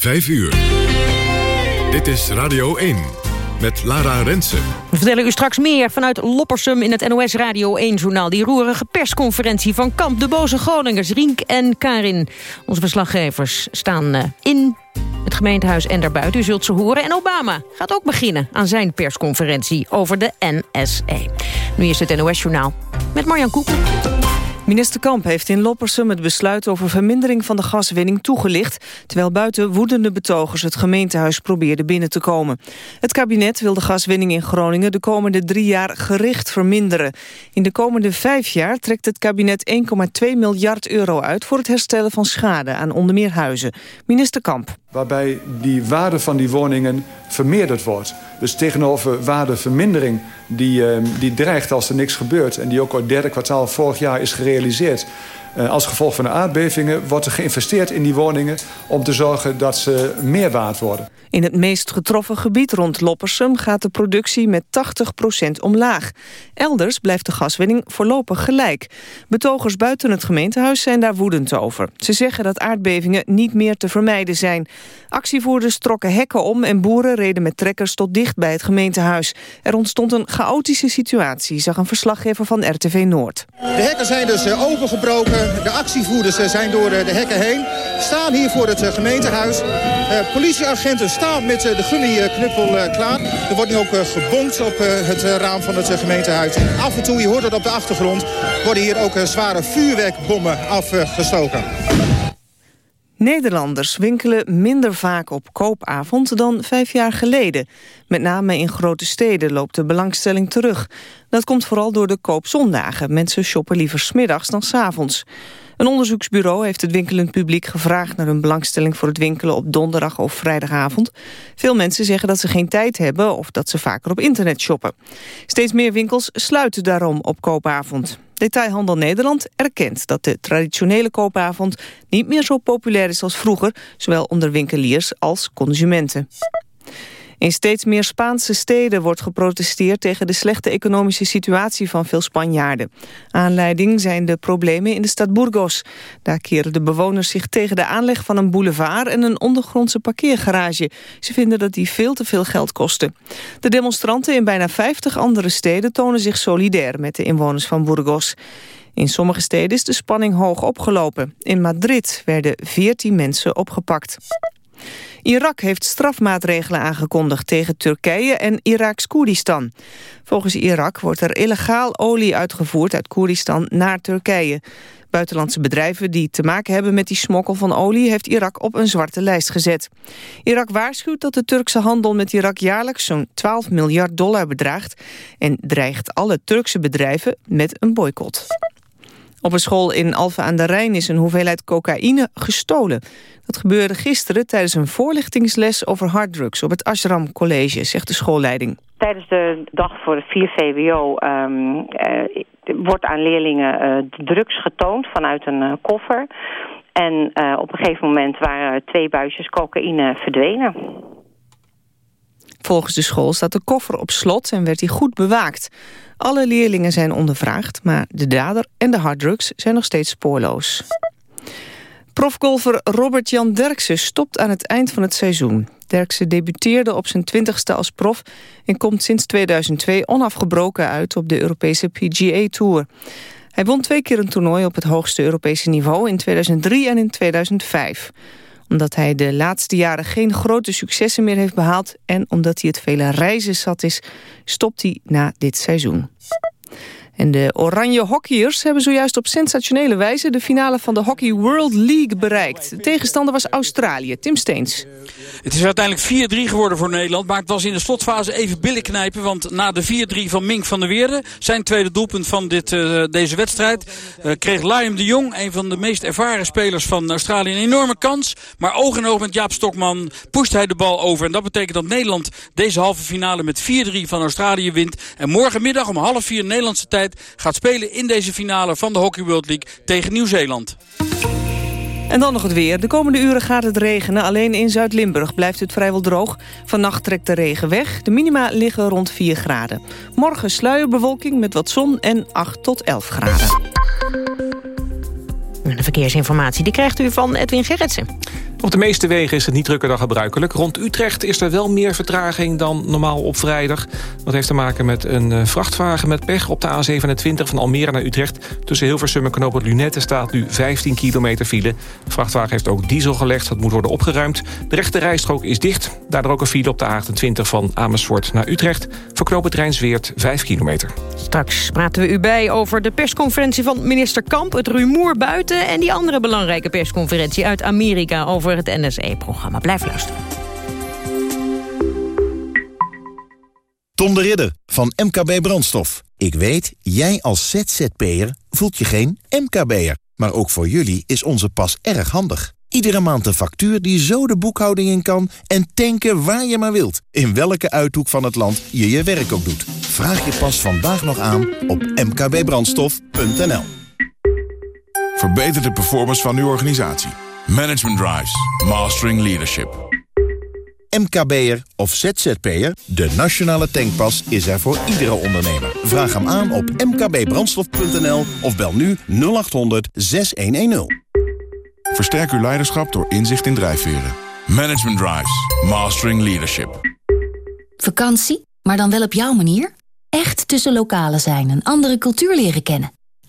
5 uur. Dit is Radio 1 met Lara Rensen. We vertellen u straks meer vanuit Loppersum in het NOS Radio 1-journaal. Die roerige persconferentie van Kamp de Boze Groningers, Rienk en Karin. Onze verslaggevers staan eh, in het gemeentehuis en daarbuiten. U zult ze horen. En Obama gaat ook beginnen aan zijn persconferentie over de NSA. Nu is het NOS-journaal met Marjan Koeken. Minister Kamp heeft in Loppersum het besluit over vermindering van de gaswinning toegelicht, terwijl buiten woedende betogers het gemeentehuis probeerden binnen te komen. Het kabinet wil de gaswinning in Groningen de komende drie jaar gericht verminderen. In de komende vijf jaar trekt het kabinet 1,2 miljard euro uit voor het herstellen van schade aan onder meer huizen. Minister Kamp waarbij die waarde van die woningen vermeerderd wordt. Dus tegenover waardevermindering die, uh, die dreigt als er niks gebeurt... en die ook al het derde kwartaal vorig jaar is gerealiseerd... Uh, als gevolg van de aardbevingen wordt er geïnvesteerd in die woningen... om te zorgen dat ze meer waard worden. In het meest getroffen gebied rond Loppersum gaat de productie met 80% omlaag. Elders blijft de gaswinning voorlopig gelijk. Betogers buiten het gemeentehuis zijn daar woedend over. Ze zeggen dat aardbevingen niet meer te vermijden zijn. Actievoerders trokken hekken om en boeren reden met trekkers tot dicht bij het gemeentehuis. Er ontstond een chaotische situatie, zag een verslaggever van RTV Noord. De hekken zijn dus eh, opengebroken. De actievoerders eh, zijn door eh, de hekken heen. Staan hier voor het gemeentehuis. Politieagenten staan met de gummiknuppel klaar. Er wordt nu ook gebonkt op het raam van het gemeentehuis. En af en toe, je hoort het op de achtergrond, worden hier ook zware vuurwerkbommen afgestoken. Nederlanders winkelen minder vaak op koopavond dan vijf jaar geleden. Met name in grote steden loopt de belangstelling terug. Dat komt vooral door de koopzondagen. Mensen shoppen liever smiddags dan s avonds. Een onderzoeksbureau heeft het winkelend publiek gevraagd... naar hun belangstelling voor het winkelen op donderdag of vrijdagavond. Veel mensen zeggen dat ze geen tijd hebben... of dat ze vaker op internet shoppen. Steeds meer winkels sluiten daarom op koopavond. Detailhandel Nederland erkent dat de traditionele koopavond... niet meer zo populair is als vroeger... zowel onder winkeliers als consumenten. In steeds meer Spaanse steden wordt geprotesteerd tegen de slechte economische situatie van veel Spanjaarden. Aanleiding zijn de problemen in de stad Burgos. Daar keren de bewoners zich tegen de aanleg van een boulevard en een ondergrondse parkeergarage. Ze vinden dat die veel te veel geld kosten. De demonstranten in bijna 50 andere steden tonen zich solidair met de inwoners van Burgos. In sommige steden is de spanning hoog opgelopen. In Madrid werden 14 mensen opgepakt. Irak heeft strafmaatregelen aangekondigd tegen Turkije en Iraks Koerdistan. Volgens Irak wordt er illegaal olie uitgevoerd uit Koerdistan naar Turkije. Buitenlandse bedrijven die te maken hebben met die smokkel van olie... heeft Irak op een zwarte lijst gezet. Irak waarschuwt dat de Turkse handel met Irak jaarlijks zo'n 12 miljard dollar bedraagt... en dreigt alle Turkse bedrijven met een boycott. Op een school in Alphen aan de Rijn is een hoeveelheid cocaïne gestolen. Dat gebeurde gisteren tijdens een voorlichtingsles over harddrugs... op het Ashram College, zegt de schoolleiding. Tijdens de dag voor het 4 VWO um, uh, wordt aan leerlingen uh, drugs getoond vanuit een uh, koffer. En op een gegeven moment waren twee buisjes cocaïne verdwenen. Volgens de school staat de koffer op slot en werd die goed bewaakt. Alle leerlingen zijn ondervraagd, maar de dader en de harddrugs zijn nog steeds spoorloos. Profgolfer Robert-Jan Derksen stopt aan het eind van het seizoen. Derksen debuteerde op zijn twintigste als prof... en komt sinds 2002 onafgebroken uit op de Europese PGA Tour. Hij won twee keer een toernooi op het hoogste Europese niveau... in 2003 en in 2005 omdat hij de laatste jaren geen grote successen meer heeft behaald... en omdat hij het vele reizen zat is, stopt hij na dit seizoen. En de Oranje Hockeyers hebben zojuist op sensationele wijze... de finale van de Hockey World League bereikt. De tegenstander was Australië. Tim Steens. Het is uiteindelijk 4-3 geworden voor Nederland. Maar het was in de slotfase even billig knijpen. Want na de 4-3 van Mink van der Weerde... zijn tweede doelpunt van dit, uh, deze wedstrijd... Uh, kreeg Liam de Jong, een van de meest ervaren spelers van Australië... een enorme kans. Maar oog in oog met Jaap Stokman pusht hij de bal over. En dat betekent dat Nederland deze halve finale met 4-3 van Australië wint. En morgenmiddag om half vier Nederlandse tijd gaat spelen in deze finale van de Hockey World League tegen Nieuw-Zeeland. En dan nog het weer. De komende uren gaat het regenen. Alleen in Zuid-Limburg blijft het vrijwel droog. Vannacht trekt de regen weg. De minima liggen rond 4 graden. Morgen sluierbewolking met wat zon en 8 tot 11 graden. De verkeersinformatie die krijgt u van Edwin Gerritsen. Op de meeste wegen is het niet drukker dan gebruikelijk. Rond Utrecht is er wel meer vertraging dan normaal op vrijdag. Dat heeft te maken met een eh, vrachtwagen met pech op de A27 van Almere naar Utrecht. Tussen Hilversum en Knoopend Lunette staat nu 15 kilometer file. De vrachtwagen heeft ook diesel gelegd, dat moet worden opgeruimd. De rechte rijstrook is dicht. Daardoor ook een file op de A28 van Amersfoort naar Utrecht. Voor Knoopend Rijnsweert 5 kilometer. Straks praten we u bij over de persconferentie van minister Kamp... het rumoer buiten en die andere belangrijke persconferentie uit Amerika... over het NSE-programma. Blijf luisteren. Tom de Ridder van MKB Brandstof. Ik weet, jij als ZZP'er voelt je geen MKB'er. Maar ook voor jullie is onze pas erg handig. Iedere maand een factuur die zo de boekhouding in kan... en tanken waar je maar wilt. In welke uithoek van het land je je werk ook doet. Vraag je pas vandaag nog aan op mkbbrandstof.nl. Verbeter de performance van uw organisatie. Management Drives. Mastering Leadership. MKB'er of ZZP'er, de nationale tankpas is er voor iedere ondernemer. Vraag hem aan op mkbbrandstof.nl of bel nu 0800 6110. Versterk uw leiderschap door inzicht in drijfveren. Management Drives. Mastering Leadership. Vakantie, maar dan wel op jouw manier? Echt tussen lokalen zijn en andere cultuur leren kennen.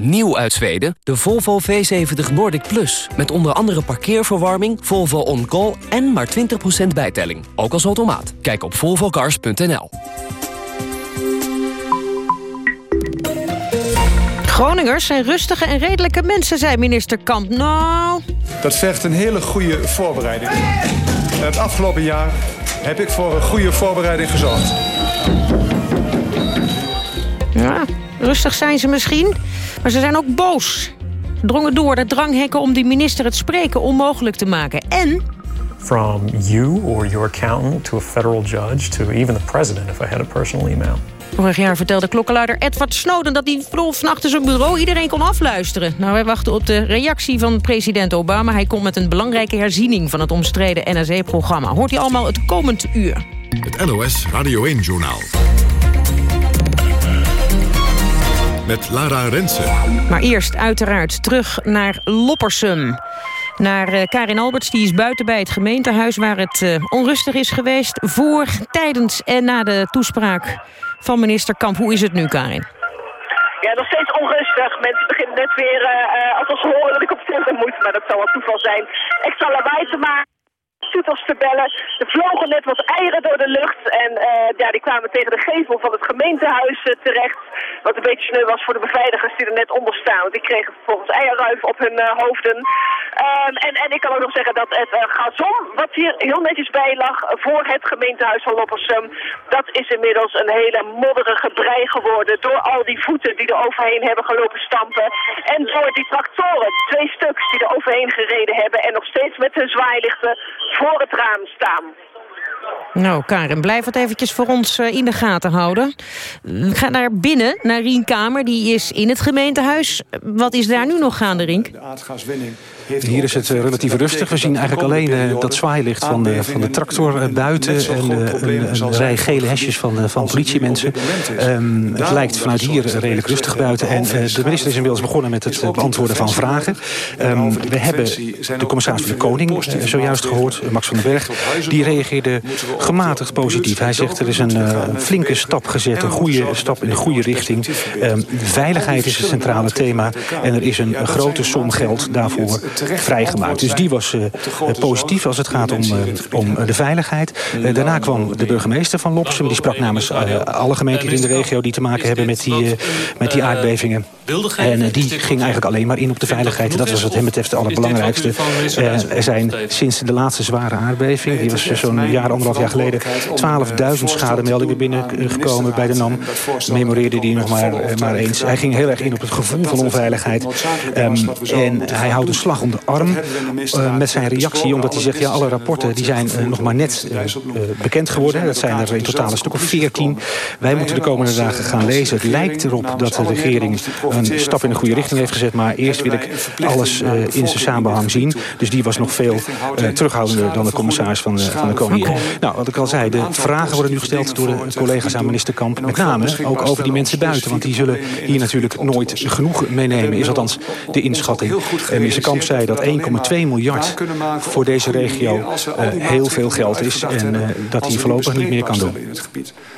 Nieuw uit Zweden, de Volvo V70 Nordic Plus. Met onder andere parkeerverwarming, Volvo On Call en maar 20% bijtelling. Ook als automaat. Kijk op volvocars.nl. Groningers zijn rustige en redelijke mensen, zei minister Kamp. Nou... Dat vergt een hele goede voorbereiding. het afgelopen jaar heb ik voor een goede voorbereiding gezorgd. Ja, rustig zijn ze misschien, maar ze zijn ook boos. Ze drongen door de dranghekken om die minister het spreken onmogelijk te maken. En from you or your accountant to a federal judge to even the president if I had a personal email. Vorig jaar vertelde klokkenluider Edward Snowden... dat hij vannacht achter zijn bureau iedereen kon afluisteren. Nou, wij wachten op de reactie van president Obama. Hij komt met een belangrijke herziening van het omstreden NSE-programma. Hoort hij allemaal het komend uur. Het NOS Radio 1-journaal. Met Lara Rensen. Maar eerst uiteraard terug naar Loppersum naar uh, Karin Alberts. Die is buiten bij het gemeentehuis waar het uh, onrustig is geweest... voor, tijdens en na de toespraak van minister Kamp. Hoe is het nu, Karin? Ja, nog steeds onrustig. Mensen beginnen net weer, uh, als ze horen dat ik op foto moet, maar dat zal wel toeval zijn, extra lawaai te maken toeters te bellen. Er vlogen net wat eieren door de lucht en uh, ja, die kwamen tegen de gevel van het gemeentehuis uh, terecht. Wat een beetje sneu was voor de beveiligers die er net onder staan. Want die kregen vervolgens eierruif op hun uh, hoofden. Um, en, en ik kan ook nog zeggen dat het gazon, wat hier heel netjes bij lag voor het gemeentehuis van Loppersum, dat is inmiddels een hele modderige brei geworden door al die voeten die er overheen hebben gelopen stampen. En door die tractoren, twee stuks die er overheen gereden hebben en nog steeds met hun zwaailichten voor het raam staan. Nou, Karen, blijf het eventjes voor ons uh, in de gaten houden. Ga naar binnen, naar Rien Kamer. Die is in het gemeentehuis. Wat is daar nu nog gaande, Rink? De aardgaswinning Hier is het relatief rustig. We zien eigenlijk alleen dat zwaailicht van de, van de tractor buiten... en een, rij gele hesjes van, van politiemensen. Um, het lijkt vanuit hier redelijk rustig buiten. En de minister is inmiddels begonnen met het beantwoorden van vragen. Um, we hebben de commissaris van de Koning zojuist gehoord, Max van den Berg. Die reageerde gematigd positief. Hij zegt er is een uh, flinke stap gezet, een goede stap in de goede richting. Um, veiligheid is het centrale thema. En er is een grote som geld daarvoor vrijgemaakt. Dus die was uh, positief als het gaat om, uh, om de veiligheid. daarna kwam de burgemeester van Lopsum. Die sprak namens alle gemeenten in de regio die te maken hebben met die, met die aardbevingen. En die ging eigenlijk alleen maar in op de veiligheid. Dat was wat hem betreft het allerbelangrijkste. er zijn sinds de laatste zware aardbeving, die was zo'n jaar, anderhalf jaar geleden, 12.000 schademeldingen binnengekomen bij de NAM. Memoreerde die nog maar, maar eens. Hij ging heel erg in op het gevoel van onveiligheid. En hij houdt een slag om de arm uh, met zijn reactie, omdat hij zegt, ja, alle rapporten die zijn uh, nog maar net uh, bekend geworden. Dat zijn er in totaal een stuk of 14. Wij moeten de komende dagen gaan lezen. Het lijkt erop dat de regering een stap in de goede richting heeft gezet, maar eerst wil ik alles in zijn samenhang zien. Dus die was nog veel terughoudender dan de commissaris van de, van de Koning. Nou, wat ik al zei, de vragen worden nu gesteld door de collega's aan minister Kamp. Met name ook over die mensen buiten. Want die zullen hier natuurlijk nooit genoeg meenemen. Is althans de inschatting. En minister Kamp zei dat 1,2 miljard voor deze regio uh, heel veel geld is. En uh, dat hij voorlopig niet meer kan doen.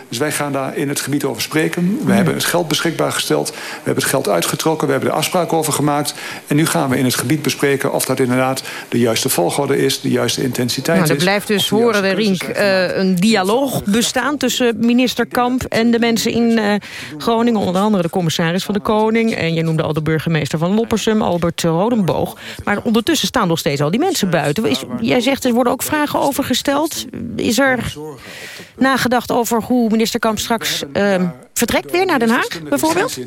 Dus wij gaan daar in het gebied over spreken. We hebben het geld beschikbaar gesteld. We hebben het geld uitgetrokken. We hebben er afspraken over gemaakt. En nu gaan we in het gebied bespreken of dat inderdaad de juiste volgorde is. De juiste intensiteit nou, er blijft dus, horen we Rink, een dialoog bestaan tussen minister Kamp en de mensen in Groningen. Onder andere de commissaris van de Koning. En je noemde al de burgemeester van Loppersum, Albert Rodenboog. Maar ondertussen staan nog steeds al die mensen buiten. Is, jij zegt er worden ook vragen over gesteld. Is er nagedacht over hoe minister Kamp straks uh, vertrekt weer naar Den Haag, bijvoorbeeld?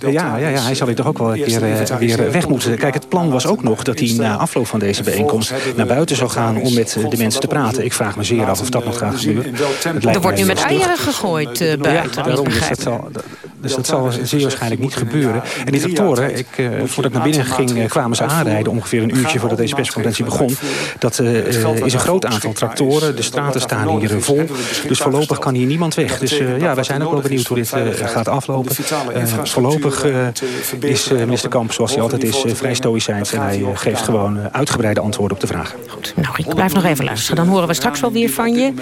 Ja, ja, ja, hij zal hier toch ook wel een keer uh, weer weg moeten. Kijk, het plan was ook nog dat hij na afloop van deze bijeenkomst... naar buiten zou gaan om met de mensen te praten. Ik vraag me zeer af of dat nog gaat gebeuren. Er wordt nu met eieren gegooid uh, buiten, ja, dus dat zal, dus dat zal zeer waarschijnlijk niet gebeuren. En die tractoren, ik, uh, voordat ik naar binnen ging, kwamen ze aanrijden... ongeveer een uurtje voordat deze persconferentie begon. Dat is een groot aantal tractoren. De straten staan hier vol. Dus voorlopig kan hier niemand weg. Dus ja, wij zijn ook wel benieuwd hoe dit uh, gaat aflopen. Uh, voorlopig uh, is minister Kamp, zoals hij altijd is, vrij stoïcijns. En hij geeft gewoon uitgebreide antwoorden op de vraag. Goed, nou ik blijf nog even luisteren. Dan horen we straks wel weer van je.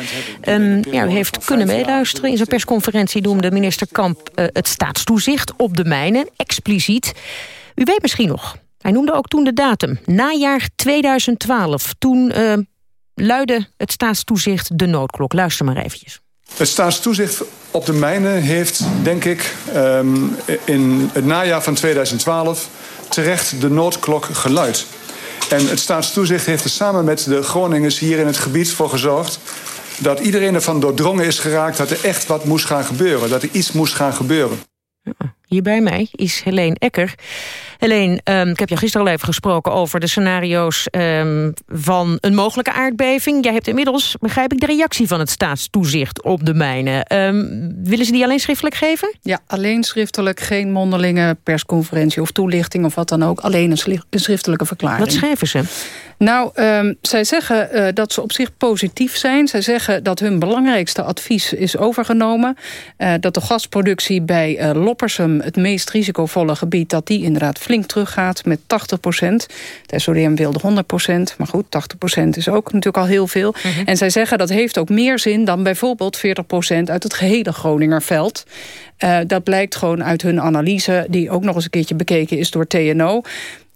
Um, ja, u heeft kunnen meeluisteren. In zijn persconferentie noemde minister Kamp het staatstoezicht op de mijnen. Expliciet. U weet misschien nog, hij noemde ook toen de datum. Najaar 2012. Toen luidde het staatstoezicht de noodklok. Luister maar eventjes. Het staatstoezicht op de mijnen heeft, denk ik, um, in het najaar van 2012 terecht de noodklok geluid. En het staatstoezicht heeft er samen met de Groningers hier in het gebied voor gezorgd dat iedereen ervan doordrongen is geraakt dat er echt wat moest gaan gebeuren. Dat er iets moest gaan gebeuren. Hier bij mij is Helene Ecker. Helene, um, ik heb je gisteren al even gesproken over de scenario's um, van een mogelijke aardbeving. Jij hebt inmiddels, begrijp ik, de reactie van het staatstoezicht op de mijnen. Um, willen ze die alleen schriftelijk geven? Ja, alleen schriftelijk. Geen mondelinge persconferentie of toelichting of wat dan ook. Alleen een, een schriftelijke verklaring. Wat schrijven ze? Nou, zij zeggen uh, dat ze op zich positief zijn. Zij zeggen dat hun belangrijkste advies is overgenomen. Uh, dat de gasproductie bij uh, Loppersum, het meest risicovolle gebied... dat die inderdaad flink teruggaat met 80 procent. De SODM wilde 100 procent, maar goed, 80 procent is ook natuurlijk al heel veel. Mm -hmm. En zij zeggen dat heeft ook meer zin dan bijvoorbeeld 40 procent... uit het gehele Groningerveld. Uh, dat blijkt gewoon uit hun analyse... die ook nog eens een keertje bekeken is door TNO.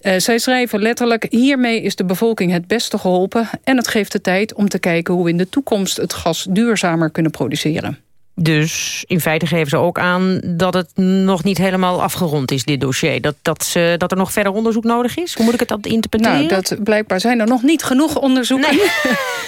Uh, zij schrijven letterlijk... hiermee is de bevolking het beste geholpen... en het geeft de tijd om te kijken hoe we in de toekomst... het gas duurzamer kunnen produceren. Dus in feite geven ze ook aan dat het nog niet helemaal afgerond is, dit dossier. Dat, dat, ze, dat er nog verder onderzoek nodig is? Hoe moet ik het dat interpreteren? Nou, dat, blijkbaar zijn er nog niet genoeg onderzoeken. Nee.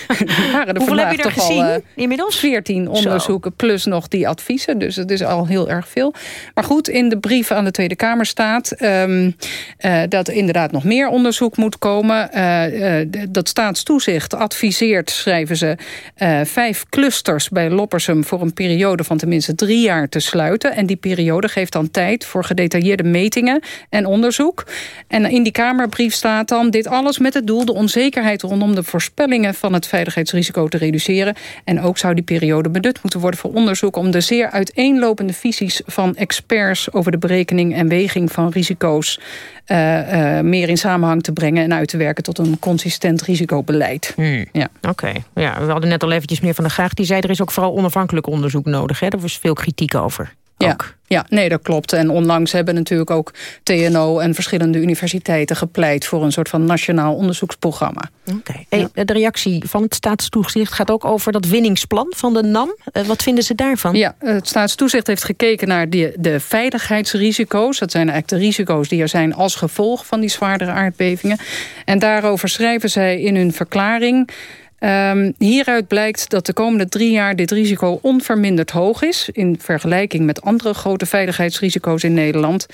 waren er Hoeveel heb je er gezien al, uh, inmiddels? 14 onderzoeken Zo. plus nog die adviezen. Dus het is al heel erg veel. Maar goed, in de brief aan de Tweede Kamer staat... Um, uh, dat er inderdaad nog meer onderzoek moet komen. Uh, dat staatstoezicht adviseert, schrijven ze... vijf clusters bij Loppersum voor een periode periode van tenminste drie jaar te sluiten. En die periode geeft dan tijd voor gedetailleerde metingen en onderzoek. En in die Kamerbrief staat dan dit alles met het doel de onzekerheid rondom de voorspellingen van het veiligheidsrisico te reduceren. En ook zou die periode benut moeten worden voor onderzoek om de zeer uiteenlopende visies van experts over de berekening en weging van risico's uh, uh, meer in samenhang te brengen en uit te werken tot een consistent risicobeleid. Hmm. Ja. Oké, ja, we hadden net al eventjes meer van de Graag. Die zei er is ook vooral onafhankelijk onderzoek nodig. Hè? Er was veel kritiek over. Ja, ja, nee, dat klopt. En onlangs hebben natuurlijk ook TNO en verschillende universiteiten gepleit voor een soort van nationaal onderzoeksprogramma. Oké. Hey, De reactie van het staatstoezicht gaat ook over dat winningsplan van de NAM. Uh, wat vinden ze daarvan? Ja, het staatstoezicht heeft gekeken naar de, de veiligheidsrisico's. Dat zijn eigenlijk de risico's die er zijn als gevolg van die zwaardere aardbevingen. En daarover schrijven zij in hun verklaring... Um, hieruit blijkt dat de komende drie jaar dit risico onverminderd hoog is... in vergelijking met andere grote veiligheidsrisico's in Nederland.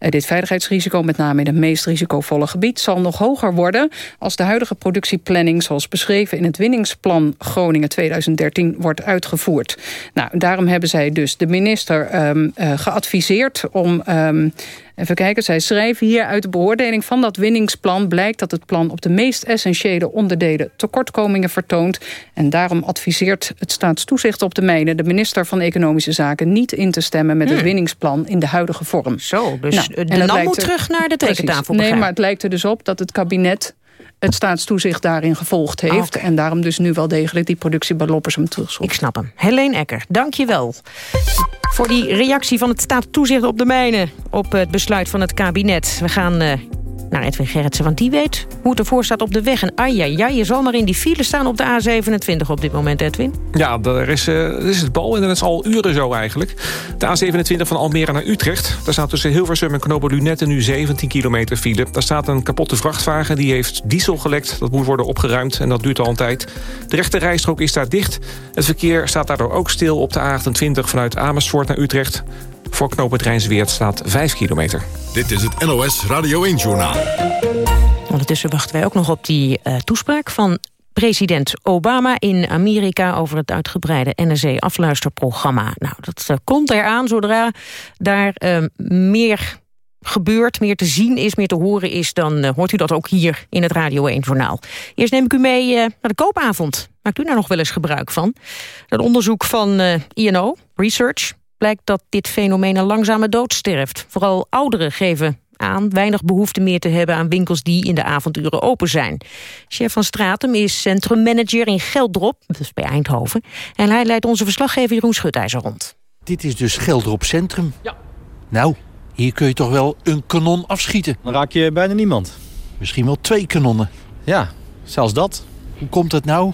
Uh, dit veiligheidsrisico, met name in het meest risicovolle gebied... zal nog hoger worden als de huidige productieplanning... zoals beschreven in het winningsplan Groningen 2013 wordt uitgevoerd. Nou, daarom hebben zij dus de minister um, uh, geadviseerd om... Um, Even kijken, zij schrijven hier uit de beoordeling van dat winningsplan... blijkt dat het plan op de meest essentiële onderdelen tekortkomingen vertoont. En daarom adviseert het staatstoezicht op de mijnen... de minister van Economische Zaken niet in te stemmen... met het winningsplan in de huidige vorm. Zo, dus nou, de NAM moet er, terug naar de tekentafel. Nee, maar het lijkt er dus op dat het kabinet het staatstoezicht daarin gevolgd heeft. Okay. En daarom dus nu wel degelijk die productie bij Loppersum terugschroeft. Ik snap hem. Helene Ecker, dank je wel. Voor die reactie van het staatstoezicht op de mijnen... op het besluit van het kabinet. We gaan uh, naar Edwin Gerritsen, want die weet hoe het ervoor staat op de weg. En ai, ai, je zal maar in die file staan op de A27 op dit moment, Edwin. Ja, daar is, dat is het bal en dat is al uren zo eigenlijk. De A27 van Almere naar Utrecht. Daar staat tussen Hilversum en Knopen Lunette nu 17 kilometer file. Daar staat een kapotte vrachtwagen, die heeft diesel gelekt. Dat moet worden opgeruimd en dat duurt al een tijd. De rechte rijstrook is daar dicht. Het verkeer staat daardoor ook stil op de A28 vanuit Amersfoort naar Utrecht. Voor knooppunt Rijnsweert staat 5 kilometer. Dit is het NOS Radio 1-journaal. Ondertussen wachten wij ook nog op die uh, toespraak van president Obama in Amerika... over het uitgebreide NSA-afluisterprogramma. Nou, dat uh, komt eraan zodra daar uh, meer gebeurt, meer te zien is, meer te horen is... dan uh, hoort u dat ook hier in het Radio 1-journaal. Eerst neem ik u mee uh, naar de koopavond. Maakt u daar nog wel eens gebruik van? Dat onderzoek van uh, INO, Research, blijkt dat dit fenomeen een langzame dood sterft. Vooral ouderen geven aan weinig behoefte meer te hebben aan winkels die in de avonduren open zijn. Chef van Stratum is centrummanager in Geldrop, dus bij Eindhoven. En hij leidt onze verslaggever Jeroen Schutijzer rond. Dit is dus Geldrop Centrum. Ja. Nou, hier kun je toch wel een kanon afschieten. Dan raak je bijna niemand. Misschien wel twee kanonnen. Ja, zelfs dat. Hoe komt dat nou?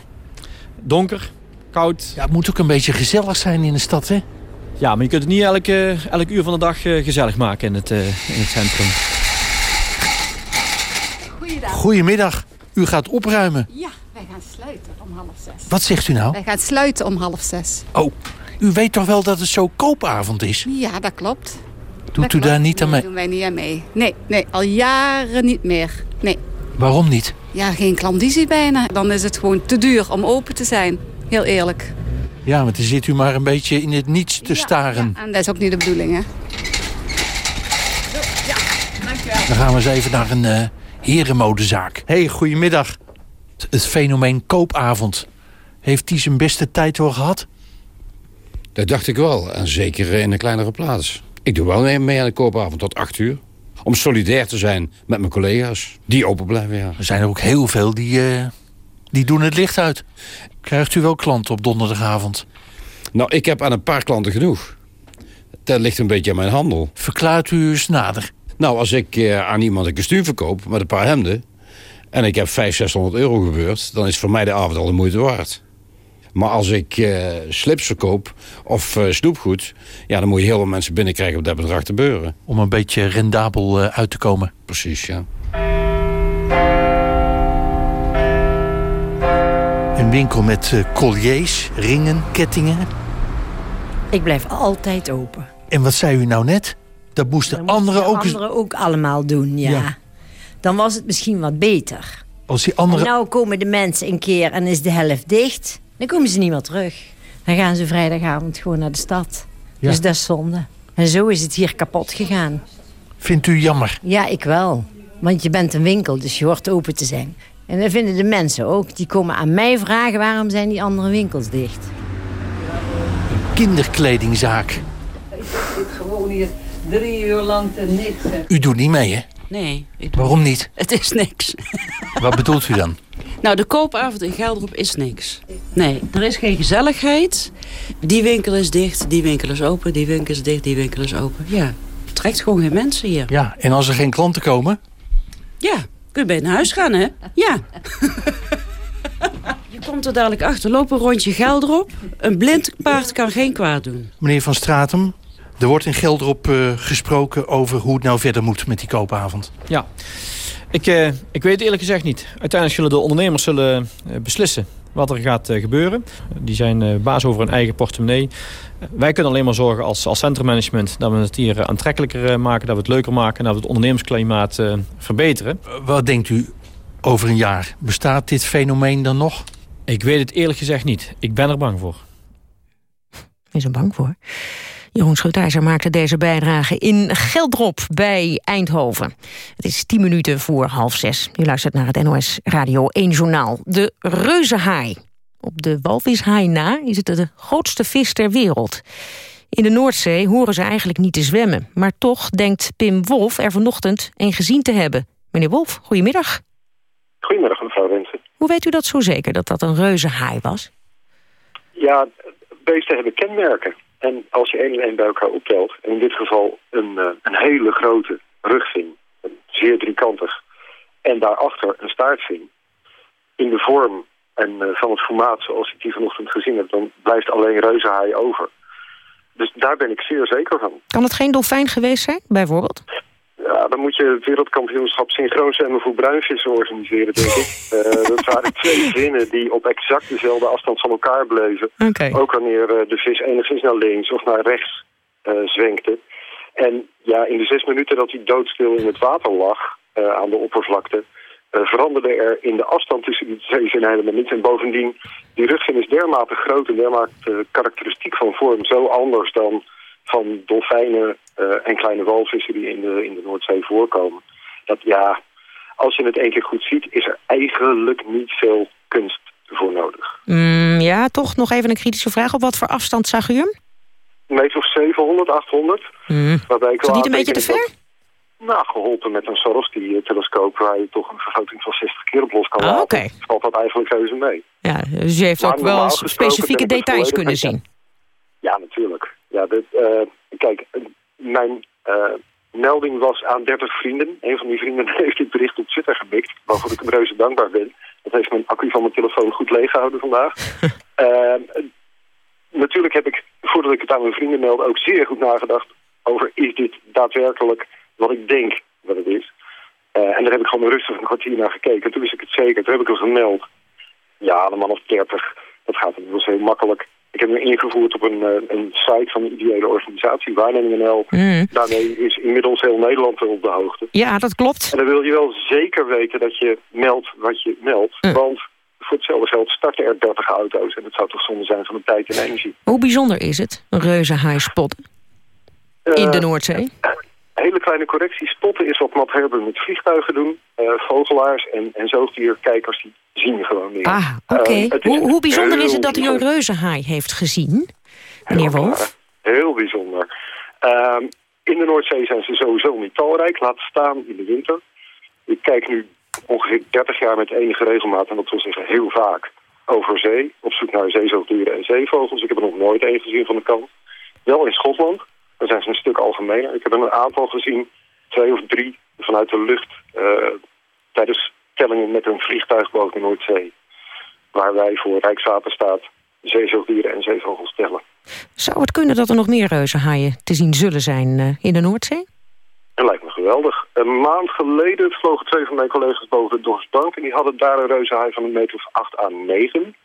Donker, koud. Ja, het moet ook een beetje gezellig zijn in de stad, hè? Ja, maar je kunt het niet elke, elk uur van de dag gezellig maken in het, uh, in het centrum. Goeiedag. Goedemiddag. U gaat opruimen. Ja, wij gaan sluiten om half zes. Wat zegt u nou? Wij gaan sluiten om half zes. Oh, u weet toch wel dat het zo koopavond is? Ja, dat klopt. Doet dat u klopt. daar niet aan mee? Nee, doen wij niet aan mee. Nee, nee, al jaren niet meer. Nee. Waarom niet? Ja, geen klandizie bijna. Dan is het gewoon te duur om open te zijn. Heel eerlijk. Ja, want dan zit u maar een beetje in het niets te ja, staren. Ja, en dat is ook niet de bedoeling, hè? Ja, dankjewel. Dan gaan we eens even naar een uh, herenmodezaak. Hé, hey, goedemiddag. Het fenomeen koopavond. Heeft die zijn beste tijd wel gehad? Dat dacht ik wel. En zeker in een kleinere plaats. Ik doe wel mee, aan de koopavond tot 8 uur. Om solidair te zijn met mijn collega's. Die open blijven, ja. Er zijn er ook heel veel die, uh, die doen het licht uit. Krijgt u wel klanten op donderdagavond? Nou, ik heb aan een paar klanten genoeg. Dat ligt een beetje aan mijn handel. Verklaart u eens nader. Nou, als ik uh, aan iemand een kostuum verkoop met een paar hemden... en ik heb 500, 600 euro gebeurd... dan is voor mij de avond al de moeite waard. Maar als ik uh, slips verkoop of uh, snoepgoed... ja, dan moet je heel veel mensen binnenkrijgen op dat bedrag te beuren. Om een beetje rendabel uit te komen. Precies, ja. Een winkel met uh, colliers, ringen, kettingen. Ik blijf altijd open. En wat zei u nou net? Dat moesten anderen ook... anderen ook allemaal doen, ja. ja. Dan was het misschien wat beter. Als die andere... En nou komen de mensen een keer en is de helft dicht... dan komen ze niet meer terug. dan gaan ze vrijdagavond gewoon naar de stad. Ja. Dus dat is zonde. En zo is het hier kapot gegaan. Vindt u jammer? Ja, ik wel. Want je bent een winkel, dus je hoort open te zijn. En dat vinden de mensen ook. Die komen aan mij vragen waarom zijn die andere winkels dicht. Kinderkledingzaak. Ik zit gewoon hier drie uur lang te niks. U doet niet mee, hè? Nee. Ik Waarom niet? Het is niks. Wat bedoelt u dan? Nou, de koopavond in Gelderop is niks. Nee, er is geen gezelligheid. Die winkel is dicht, die winkel is open, die winkel is dicht, die winkel is open. Ja, het trekt gewoon geen mensen hier. Ja, en als er geen klanten komen? Ja, kun je bij naar huis gaan, hè? Ja. je komt er dadelijk achter. Loop een rondje Gelderop. Een blind paard kan geen kwaad doen. Meneer Van Stratum, er wordt in Gelderop eh, gesproken over hoe het nou verder moet met die koopavond. Ja, ik, eh, ik weet het eerlijk gezegd niet. Uiteindelijk zullen de ondernemers zullen, eh, beslissen wat er gaat gebeuren. Die zijn eh, baas over hun eigen portemonnee. Wij kunnen alleen maar zorgen als, als centrummanagement... dat we het hier eh, aantrekkelijker eh, maken, dat we het leuker maken... en dat we het ondernemersklimaat eh, verbeteren. Wat denkt u over een jaar? Bestaat dit fenomeen dan nog? Ik weet het eerlijk gezegd niet. Ik ben er bang voor. Is er bang voor? Jeroen Schutijzer maakte deze bijdrage in Geldrop bij Eindhoven. Het is tien minuten voor half zes. Je luistert naar het NOS Radio 1 Journaal. De reuzenhaai. Op de walvishaai na is het de grootste vis ter wereld. In de Noordzee horen ze eigenlijk niet te zwemmen. Maar toch denkt Pim Wolf er vanochtend een gezien te hebben. Meneer Wolf, goedemiddag. Goedemiddag, mevrouw Rensen. Hoe weet u dat zo zeker, dat dat een reuzenhaai was? Ja, beesten hebben kenmerken. En als je één en één bij elkaar optelt, en in dit geval een, eh, een hele grote rugvin, zeer driekantig, en daarachter een staartvin, in de vorm en eh, van het formaat zoals ik die vanochtend gezien heb, dan blijft alleen reuzenhaai over. Dus daar ben ik zeer zeker van. Kan het geen dolfijn geweest zijn, bijvoorbeeld? Ja, dan moet je het wereldkampioenschap synchroon zwemmen voor bruinvissen organiseren, denk ik. Eh, dat waren twee vinnen die op exact dezelfde afstand van elkaar bleven. Ook wanneer eh, de vis enigszins naar links of naar rechts eh, zwenkte. En ja, in de zes minuten dat hij doodstil in het water lag, aan de oppervlakte, veranderde er in de afstand tussen die twee helemaal niets. En bovendien, die rugvin is dermate groot en dermate karakteristiek van vorm, zo anders dan van dolfijnen eh, en kleine walvissen die in de, in de Noordzee voorkomen. Dat ja, als je het één keer goed ziet, is er eigenlijk niet veel kunst voor nodig. Mm, ja, toch nog even een kritische vraag. Op wat voor afstand zag u hem? Een meter of 700, 800. Mm. Waarbij ik Is dat niet een beetje te ver? Nou, geholpen met een Swarovski-telescoop waar je toch een vergroting van 60 keer op los kan Ah, laten. oké. Valt dat eigenlijk reuze mee. Ja, dus u heeft Maar ook wel specifieke details kunnen zien. Ja, natuurlijk. Ja, dit, eh, kijk, mijn eh, melding was aan 30 vrienden. Een van die vrienden heeft dit bericht op Twitter gemikt, waarvoor ik hem reuze dankbaar ben. Dat heeft mijn accu van mijn telefoon goed leeggehouden vandaag. Eh, natuurlijk heb ik, voordat ik het aan mijn vrienden meld, ook zeer goed nagedacht over is dit daadwerkelijk wat ik denk wat het is. Eh, en daar heb ik gewoon rustig een kwartier naar gekeken. Toen wist ik het zeker. Toen heb ik hem gemeld. Ja, een man of 30. Dat gaat dat was heel makkelijk. Ik heb hem ingevoerd op een, eh, een site van een ideële organisatie, Waarneming NL. Mm. Daarmee is inmiddels heel Nederland er op de hoogte. Ja, dat klopt. En dan wil je wel zeker weten dat je meldt wat je meldt. Mm. Want voor hetzelfde geld starten er 30 auto's. En het zou toch zonde zijn van de tijd en energie. Hoe bijzonder is het, een reuzenhaai spotten? In de Eh, Noordzee? Hele kleine correctie. Spotten is wat Matt Herber met vliegtuigen doen. Eh, vogelaars en, en zoogdierkijkers die zien gewoon niet. Ah, oké. Eh, is hoe, hoe bijzonder is heel het dat u een reuzenhaai heeft gezien, meneer Wolf? Heel bijzonder. Ehm, in de Noordzee zijn ze sowieso niet talrijk. Laat staan in de winter. Ik kijk nu ongeveer 30 jaar met enige regelmaat, en dat wil zeggen heel vaak, over zee. Op zoek naar zeezoogdieren en zeevogels. Ik heb er nog nooit één gezien van de kant. Wel in Schotland. Daar zijn ze een stuk algemener. Ik heb er een aantal gezien, twee of drie, vanuit de lucht. eh, tijdens tellingen met een vliegtuig boven de Noordzee. Waar wij voor Rijkswaterstaat zeezoogdieren en zeevogels tellen. Zou het kunnen dat er nog meer reuzenhaaien te zien zullen zijn eh, in de Noordzee? Dat lijkt me geweldig. Een maand geleden vlogen twee van mijn collega's boven de Dorpsbank... en die hadden daar een reuzenhaai van een meter of 8 à 9.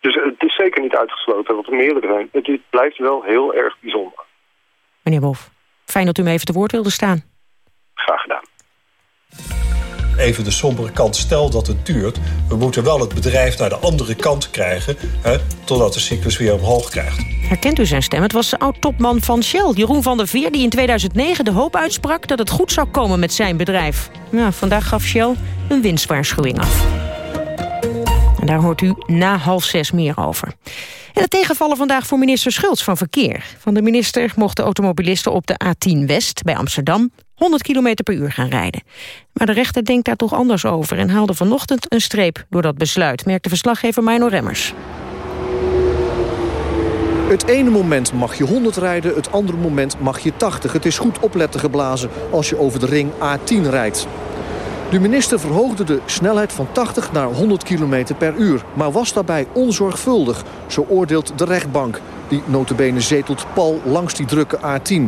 Dus het is zeker niet uitgesloten dat er meerdere zijn. Het blijft wel heel erg bijzonder. Meneer Wolf, fijn dat u me even te woord wilde staan. Graag gedaan. even de sombere kant. Stel dat het duurt. We moeten wel het bedrijf naar de andere kant krijgen... Hè, totdat de cyclus weer omhoog krijgt. Herkent u zijn stem? Het was oud-topman van Shell, Jeroen van der Veer... die in 2009 de hoop uitsprak dat het goed zou komen met zijn bedrijf. Nou, vandaag gaf Shell een winstwaarschuwing af. En daar hoort u na half zes meer over. En het tegenvallen vandaag voor minister Schultz van Verkeer. Van de minister mochten automobilisten op de A10 West bij Amsterdam 100 km per uur gaan rijden. Maar de rechter denkt daar toch anders over... en haalde vanochtend een streep door dat besluit... merkte verslaggever Mino Remmers. Het ene moment mag je 100 rijden, het andere moment mag je 80. Het is goed opletten geblazen als je over de ring A10 rijdt. De minister verhoogde de snelheid van 80 naar 100 km per uur... maar was daarbij onzorgvuldig, zo oordeelt de rechtbank... die notabene zetelt pal langs die drukke A10.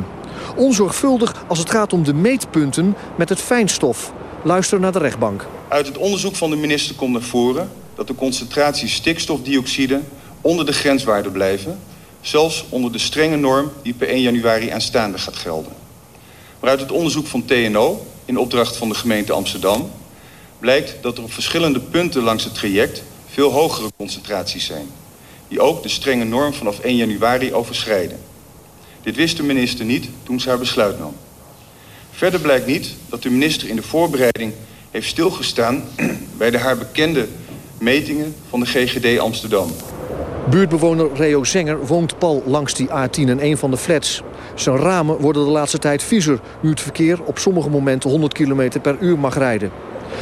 Onzorgvuldig als het gaat om de meetpunten met het fijnstof. Luister naar de rechtbank. Uit het onderzoek van de minister komt naar voren... dat de concentraties stikstofdioxide onder de grenswaarde blijven... zelfs onder de strenge norm die per 1 januari aanstaande gaat gelden. Maar uit het onderzoek van TNO in opdracht van de gemeente Amsterdam... blijkt dat er op verschillende punten langs het traject veel hogere concentraties zijn... die ook de strenge norm vanaf 1 januari overschrijden. Dit wist de minister niet toen ze haar besluit nam. Verder blijkt niet dat de minister in de voorbereiding heeft stilgestaan... bij de haar bekende metingen van de GGD Amsterdam. Buurtbewoner Reo Zenger woont pal langs die A10 in een van de flats. Zijn ramen worden de laatste tijd viezer... nu het verkeer op sommige momenten 100 km per uur mag rijden.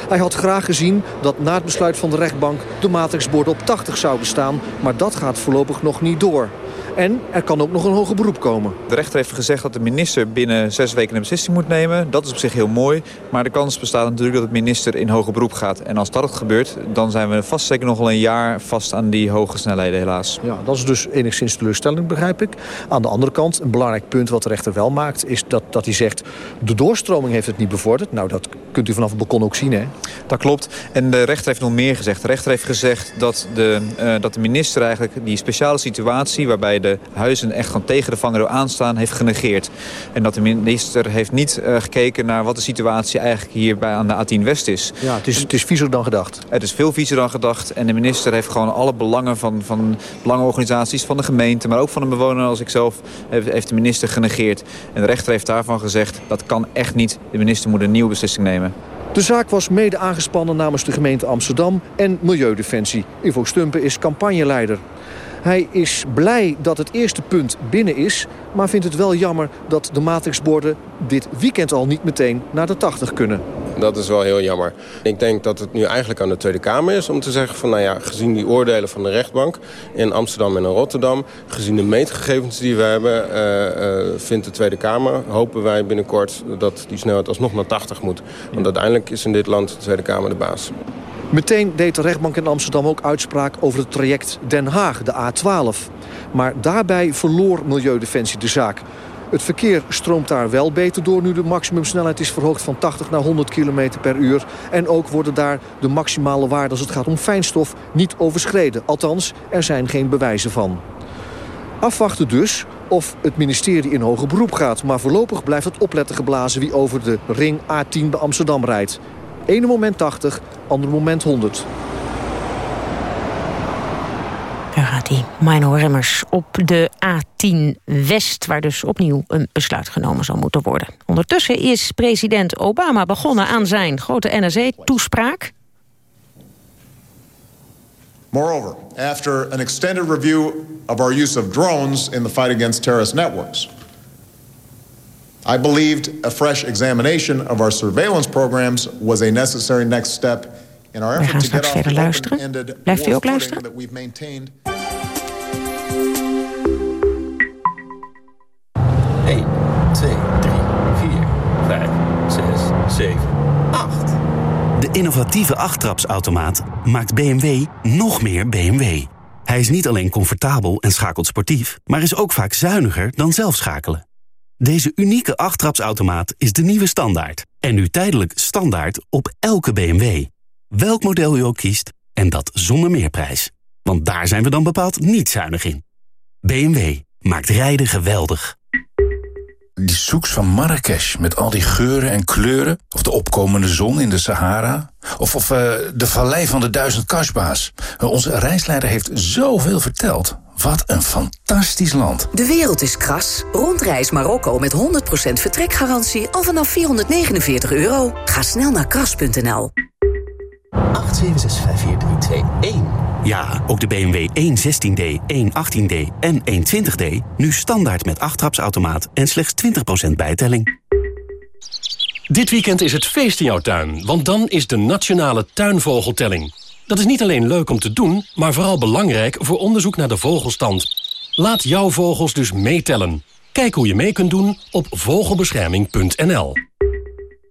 Hij had graag gezien dat na het besluit van de rechtbank... de matrixborden op 80 zouden staan, maar dat gaat voorlopig nog niet door. En er kan ook nog een hoger beroep komen. De rechter heeft gezegd dat de minister binnen zes weken een beslissing moet nemen. Dat is op zich heel mooi. Maar de kans bestaat natuurlijk dat de minister in hoger beroep gaat. En als dat gebeurt, dan zijn we vast zeker nog wel een jaar vast aan die hoge snelheden helaas. Ja, dat is dus enigszins teleurstellend, begrijp ik. Aan de andere kant, een belangrijk punt wat de rechter wel maakt... is dat, dat hij zegt, de doorstroming heeft het niet bevorderd. Nou, dat kunt u vanaf het balkon ook zien, hè? Dat klopt. En de rechter heeft nog meer gezegd. De rechter heeft gezegd dat de, uh, dat de minister eigenlijk die speciale situatie... waarbij de huizen echt gewoon tegen de vangrail aanstaan, heeft genegeerd. En dat de minister heeft niet uh, gekeken naar wat de situatie eigenlijk hier bij aan de A10 West is. Ja, het is, het is viezer dan gedacht. Het is veel viezer dan gedacht. En de minister heeft gewoon alle belangen van, van belangenorganisaties, van de gemeente... maar ook van een bewoner als ikzelf, heeft, heeft de minister genegeerd. En de rechter heeft daarvan gezegd, dat kan echt niet. De minister moet een nieuwe beslissing nemen. De zaak was mede aangespannen namens de gemeente Amsterdam en Milieudefensie. Ivo Stumpen is campagneleider. Hij is blij dat het eerste punt binnen is... maar vindt het wel jammer dat de matrixborden dit weekend al niet meteen naar de 80 kunnen. Dat is wel heel jammer. Ik denk dat het nu eigenlijk aan de Tweede Kamer is om te zeggen van... nou ja, gezien die oordelen van de rechtbank in Amsterdam en in Rotterdam... gezien de meetgegevens die we hebben, uh, uh, vindt de Tweede Kamer... hopen wij binnenkort dat die snelheid alsnog naar 80 moet. Want uiteindelijk is in dit land de Tweede Kamer de baas. Meteen deed de rechtbank in Amsterdam ook uitspraak over het traject Den Haag, de A12. Maar daarbij verloor Milieudefensie de zaak. Het verkeer stroomt daar wel beter door nu de maximumsnelheid is verhoogd van 80 naar 100 km per uur. En ook worden daar de maximale waarden als het gaat om fijnstof niet overschreden. Althans, er zijn geen bewijzen van. Afwachten dus of het ministerie in hoger beroep gaat. Maar voorlopig blijft het opletten geblazen wie over de ring A10 bij Amsterdam rijdt. Ene moment 80, andere moment 100. Daar gaat hij, Mino Remmers, op de A10 West... waar dus opnieuw een besluit genomen zal moeten worden. Ondertussen is president Obama begonnen aan zijn grote NSE-toespraak. Moreover, after an extended review of our use of drones in the fight against terrorist networks... I believed a fresh examination of our surveillance programs was a necessary next step in our effort to get off the open-ended Blijft u ook luisteren? that we've maintained. 1, 2, 3, 4, 5, 6, 7, 8. De innovatieve achttrapsautomaat maakt BMW nog meer BMW. Hij is niet alleen comfortabel en schakelt sportief, maar is ook vaak zuiniger dan zelf schakelen. Deze unieke achttrapsautomaat is de nieuwe standaard. En nu tijdelijk standaard op elke BMW. Welk model u ook kiest, en dat zonder meerprijs. Want daar zijn we dan bepaald niet zuinig in. BMW maakt rijden geweldig. Die zoeks van Marrakesh met al die geuren en kleuren. Of de opkomende zon in de Sahara. Of, of uh, de vallei van de duizend kasba's. Onze reisleider heeft zoveel verteld. Wat een fantastisch land. De wereld is kras. Rondreis Marokko met 100% vertrekgarantie al vanaf 449 euro. Ga snel naar kras.nl. 8765431. Ja, ook de BMW 116D, 118D en 120D. Nu standaard met 8 trapsautomaat en slechts 20% bijtelling. Dit weekend is het feest in jouw tuin, want dan is de Nationale Tuinvogeltelling. Dat is niet alleen leuk om te doen, maar vooral belangrijk voor onderzoek naar de vogelstand. Laat jouw vogels dus meetellen. Kijk hoe je mee kunt doen op vogelbescherming.nl.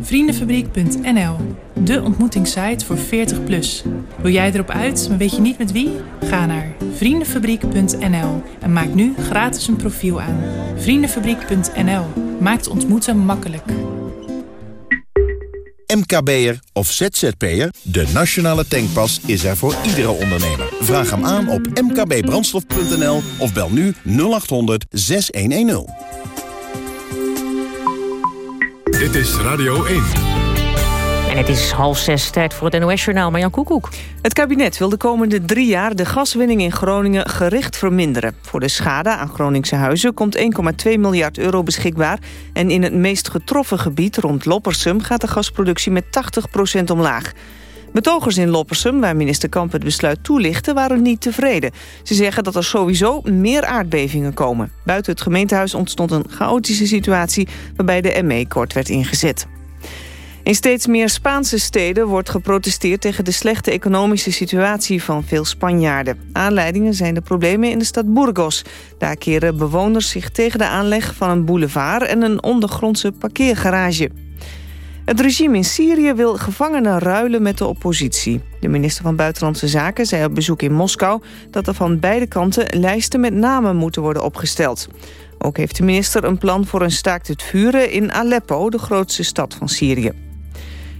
Vriendenfabriek.nl, de ontmoetingssite voor 40 plus. Wil jij erop uit, maar weet je niet met wie? Ga naar vriendenfabriek.nl en maak nu gratis een profiel aan. Vriendenfabriek.nl maakt ontmoeten makkelijk. MKB'er of ZZP'er, de nationale tankpas is er voor iedere ondernemer. Vraag hem aan op mkbbrandstof.nl of bel nu 0800 6110. Dit is Radio 1. En het is half zes, tijd voor het NOS-journaal. Marjan Koekoek. Het kabinet wil de komende drie jaar de gaswinning in Groningen gericht verminderen. Voor de schade aan Groningse huizen komt 1,2 miljard euro beschikbaar. En in het meest getroffen gebied rond Loppersum gaat de gasproductie met 80% omlaag. Betogers in Loppersum, waar minister Kamp het besluit toelichtte... waren niet tevreden. Ze zeggen dat er sowieso meer aardbevingen komen. Buiten het gemeentehuis ontstond een chaotische situatie... waarbij de ME kort werd ingezet. In steeds meer Spaanse steden wordt geprotesteerd tegen de slechte economische situatie van veel Spanjaarden. Aanleidingen zijn de problemen in de stad Burgos. Daar keren bewoners zich tegen de aanleg van een boulevard en een ondergrondse parkeergarage. Het regime in Syrië wil gevangenen ruilen met de oppositie. De minister van Buitenlandse Zaken zei op bezoek in Moskou... dat er van beide kanten lijsten met namen moeten worden opgesteld. Ook heeft de minister een plan voor een staakt het vuren in Aleppo... de grootste stad van Syrië.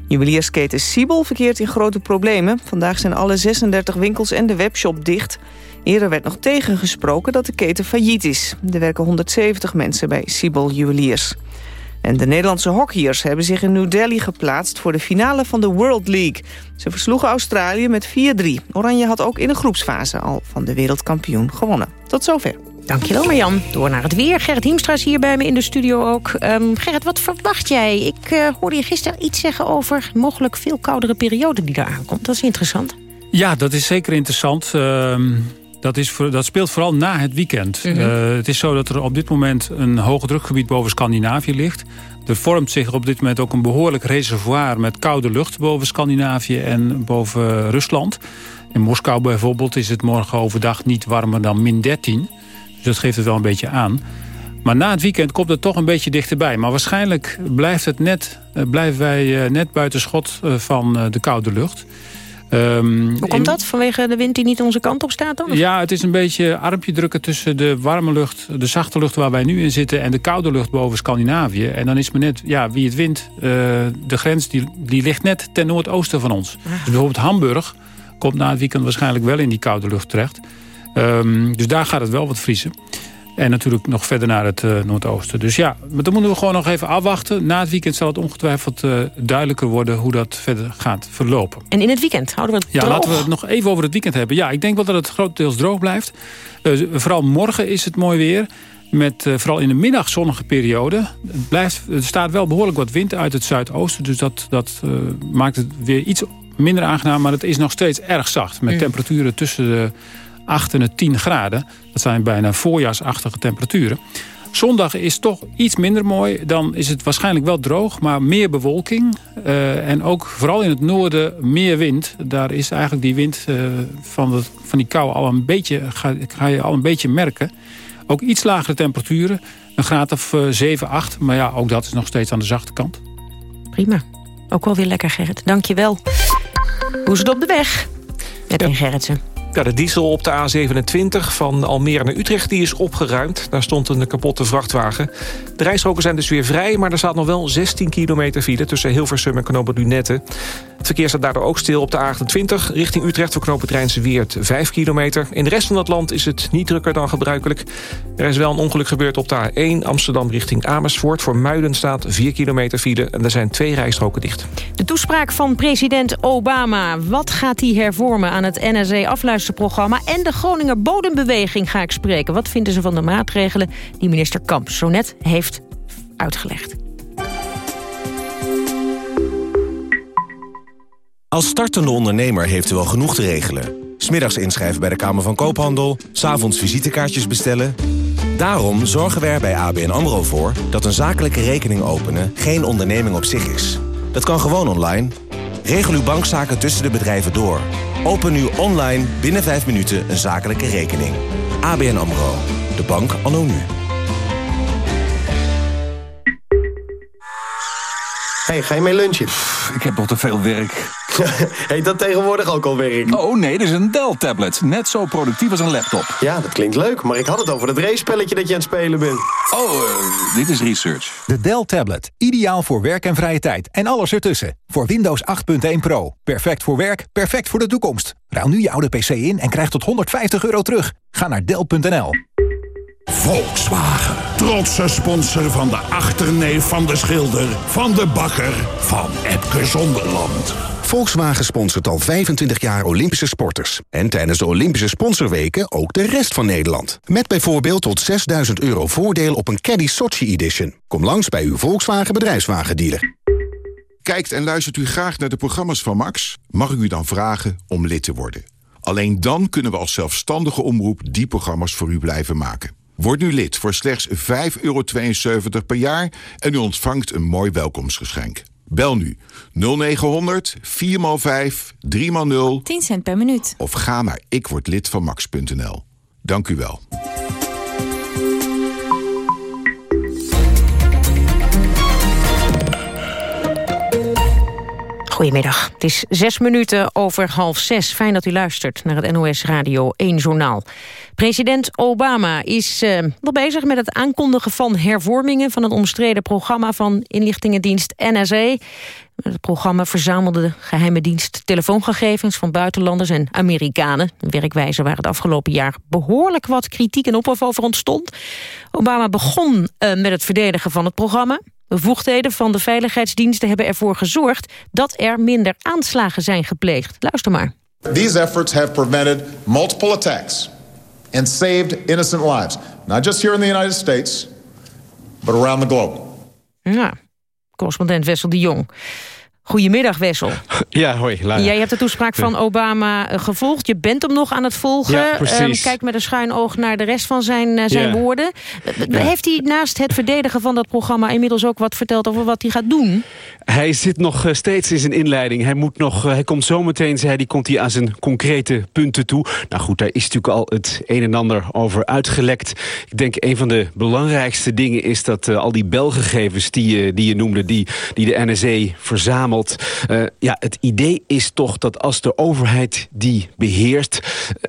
Juweliersketen Siebel verkeert in grote problemen. Vandaag zijn alle 36 winkels en de webshop dicht. Eerder werd nog tegengesproken dat de keten failliet is. Er werken 170 mensen bij Siebel Juweliers. En de Nederlandse hockeyers hebben zich in New Delhi geplaatst... voor de finale van de World League. Ze versloegen Australië met 4-3. Oranje had ook in de groepsfase al van de wereldkampioen gewonnen. Tot zover. Dankjewel Marjan. Door naar het weer. Gerrit Hiemstra is hier bij me in de studio ook. Um, Gerrit, wat verwacht jij? Ik uh, hoorde je gisteren iets zeggen over mogelijk veel koudere periode die daar aankomt. Dat is interessant. Ja, dat is zeker interessant. Uh, dat, is voor, dat speelt vooral na het weekend. -hmm. uh, het is zo dat er op dit moment een hoogdrukgebied boven Scandinavië ligt. Er vormt zich op dit moment ook een behoorlijk reservoir... met koude lucht boven Scandinavië en boven Rusland. In Moskou bijvoorbeeld is het morgen overdag niet warmer dan min 13. Dus dat geeft het wel een beetje aan. Maar na het weekend komt het toch een beetje dichterbij. Maar waarschijnlijk blijft het net, blijven wij net buiten schot van de koude lucht. Um, Hoe komt dat? Vanwege de wind die niet onze kant op staat dan? Ja, het is een beetje armpje drukken tussen de warme lucht... de zachte lucht waar wij nu in zitten... en de koude lucht boven Scandinavië. En dan is men net, ja, wie het wint, uh, de grens die, die ligt net ten noordoosten van ons. Ah. Dus bijvoorbeeld Hamburg komt na het weekend waarschijnlijk wel in die koude lucht terecht. Um, dus daar gaat het wel wat vriezen. En natuurlijk nog verder naar het uh, noordoosten. Dus ja, maar dan moeten we gewoon nog even afwachten. Na het weekend zal het ongetwijfeld uh, duidelijker worden... hoe dat verder gaat verlopen. En in het weekend houden we het ja, droog? laten we het nog even over het weekend hebben. Ja, ik denk wel dat het grotendeels droog blijft. Uh, vooral morgen is het mooi weer. Met vooral in de middag zonnige periode. Het blijft, er staat wel behoorlijk wat wind uit het zuidoosten. Dus dat, dat maakt het weer iets minder aangenaam. Maar het is nog steeds erg zacht. Met mm. temperaturen tussen de 8 en de 10 graden. Dat zijn bijna voorjaarsachtige temperaturen. Zondag is toch iets minder mooi. Dan is het waarschijnlijk wel droog, maar meer bewolking. Uh, en ook vooral in het noorden meer wind. Daar is eigenlijk die wind uh, van, de, van die kou al een beetje, ga, ga, je al een beetje merken. Ook iets lagere temperaturen. Een graad of uh, 7, 8. Maar ja, ook dat is nog steeds aan de zachte kant. Prima. Ook wel weer lekker, Gerrit. Dank je wel. Hoe is het op de weg? Edwin ja. Gerritsen. De diesel op de A27 van Almere naar Utrecht die is opgeruimd. Daar stond een kapotte vrachtwagen. De rijstroken zijn dus weer vrij, maar er staat nog wel 16 kilometer file... tussen Hilversum en Knopen Lunette. Het verkeer staat daardoor ook stil op de A28 richting Utrecht... voor knopen Rijnse Weert 5 kilometer. In de rest van het land is het niet drukker dan gebruikelijk. Er is wel een ongeluk gebeurd op de A1 Amsterdam richting Amersfoort. Voor Muiden staat 4 kilometer file en er zijn twee rijstroken dicht. De toespraak van president Obama. Wat gaat hij hervormen aan het NSA-afluisterprogramma... en de Groninger Bodembeweging ga ik spreken. Wat vinden ze van de maatregelen die minister Kamp zo net heeft uitgelegd? Als startende ondernemer heeft u wel genoeg te regelen. Smiddags inschrijven bij de Kamer van Koophandel, s'avonds visitekaartjes bestellen. Daarom zorgen we er bij ABN AMRO voor dat een zakelijke rekening openen geen onderneming op zich is. Dat kan gewoon online. Regel uw bankzaken tussen de bedrijven door. Open nu online binnen 5 minuten een zakelijke rekening. ABN AMRO. De bank anno nu. Hey, ga je mee lunchen? ik heb nog te veel werk. Heet dat tegenwoordig ook al werk? Oh nee, dit is een Dell-tablet. Net zo productief als een laptop. Ja, dat klinkt leuk, maar ik had het over het race-spelletje dat je aan het spelen bent. Oh, uh, dit is research. De Dell Tablet. Ideaal voor werk en vrije tijd. En alles ertussen. Voor Windows 8.1 Pro. Perfect voor werk, perfect voor de toekomst. Ruil nu je oude PC in en krijg tot 150 euro terug. Ga naar Dell.nl. Volkswagen. Trotse sponsor van de achterneef van de schilder... van de bakker van Epke Zonderland. Volkswagen sponsort al 25 jaar Olympische sporters. En tijdens de Olympische sponsorweken ook de rest van Nederland. Met bijvoorbeeld tot 6000 euro voordeel op een Caddy Sochi Edition. Kom langs bij uw Volkswagen bedrijfswagendealer. Kijkt en luistert u graag naar de programma's van Max? Mag ik u dan vragen om lid te worden? Alleen dan kunnen we als zelfstandige omroep die programma's voor u blijven maken. Word nu lid voor slechts 5,72 per jaar en u ontvangt een mooi welkomstgeschenk. Bel nu 0900 4x5 3x0 10 cent per minuut. of ga naar ikwordlidvanmax.nl. Dank u wel. Goedemiddag. Het is zes minuten over half zes. Fijn dat u luistert naar het NOS Radio 1 Journaal. President Obama is uh, nog bezig met het aankondigen van hervormingen... van het omstreden programma van inlichtingendienst NSA. Het programma verzamelde de geheime dienst telefoongegevens... van buitenlanders en Amerikanen. Een werkwijze waar het afgelopen jaar behoorlijk wat kritiek en ophef over ontstond. Obama begon uh, met het verdedigen van het programma. Bevoegdheden van de veiligheidsdiensten hebben ervoor gezorgd... dat er minder aanslagen zijn gepleegd. Luister maar. These efforts have prevented multiple attacks and saved innocent lives. Not just here in the United States, but around the globe. Ja, correspondent Wessel de Jong. Goedemiddag, Wessel. Ja, hoi, Lara. Jij hebt de toespraak van Obama uh, gevolgd. Je bent hem nog aan het volgen. Ja, precies. Um, kijk met een schuin oog naar de rest van zijn, uh, zijn Ja. woorden. Ja. Heeft hij naast het verdedigen van dat programma... inmiddels ook wat verteld over wat hij gaat doen? Hij zit nog eh, steeds in zijn inleiding. Hij, moet nog, eh, hij komt zometeen, zei hij, komt hij aan zijn concrete punten toe. Nou goed, daar is natuurlijk al het een en ander over uitgelekt. Ik denk een van de belangrijkste dingen is dat uh, al die belgegevens die, je, die je noemde... die, die de NSA verzamelt... Uh, ja, het idee is toch dat als de overheid die beheerst...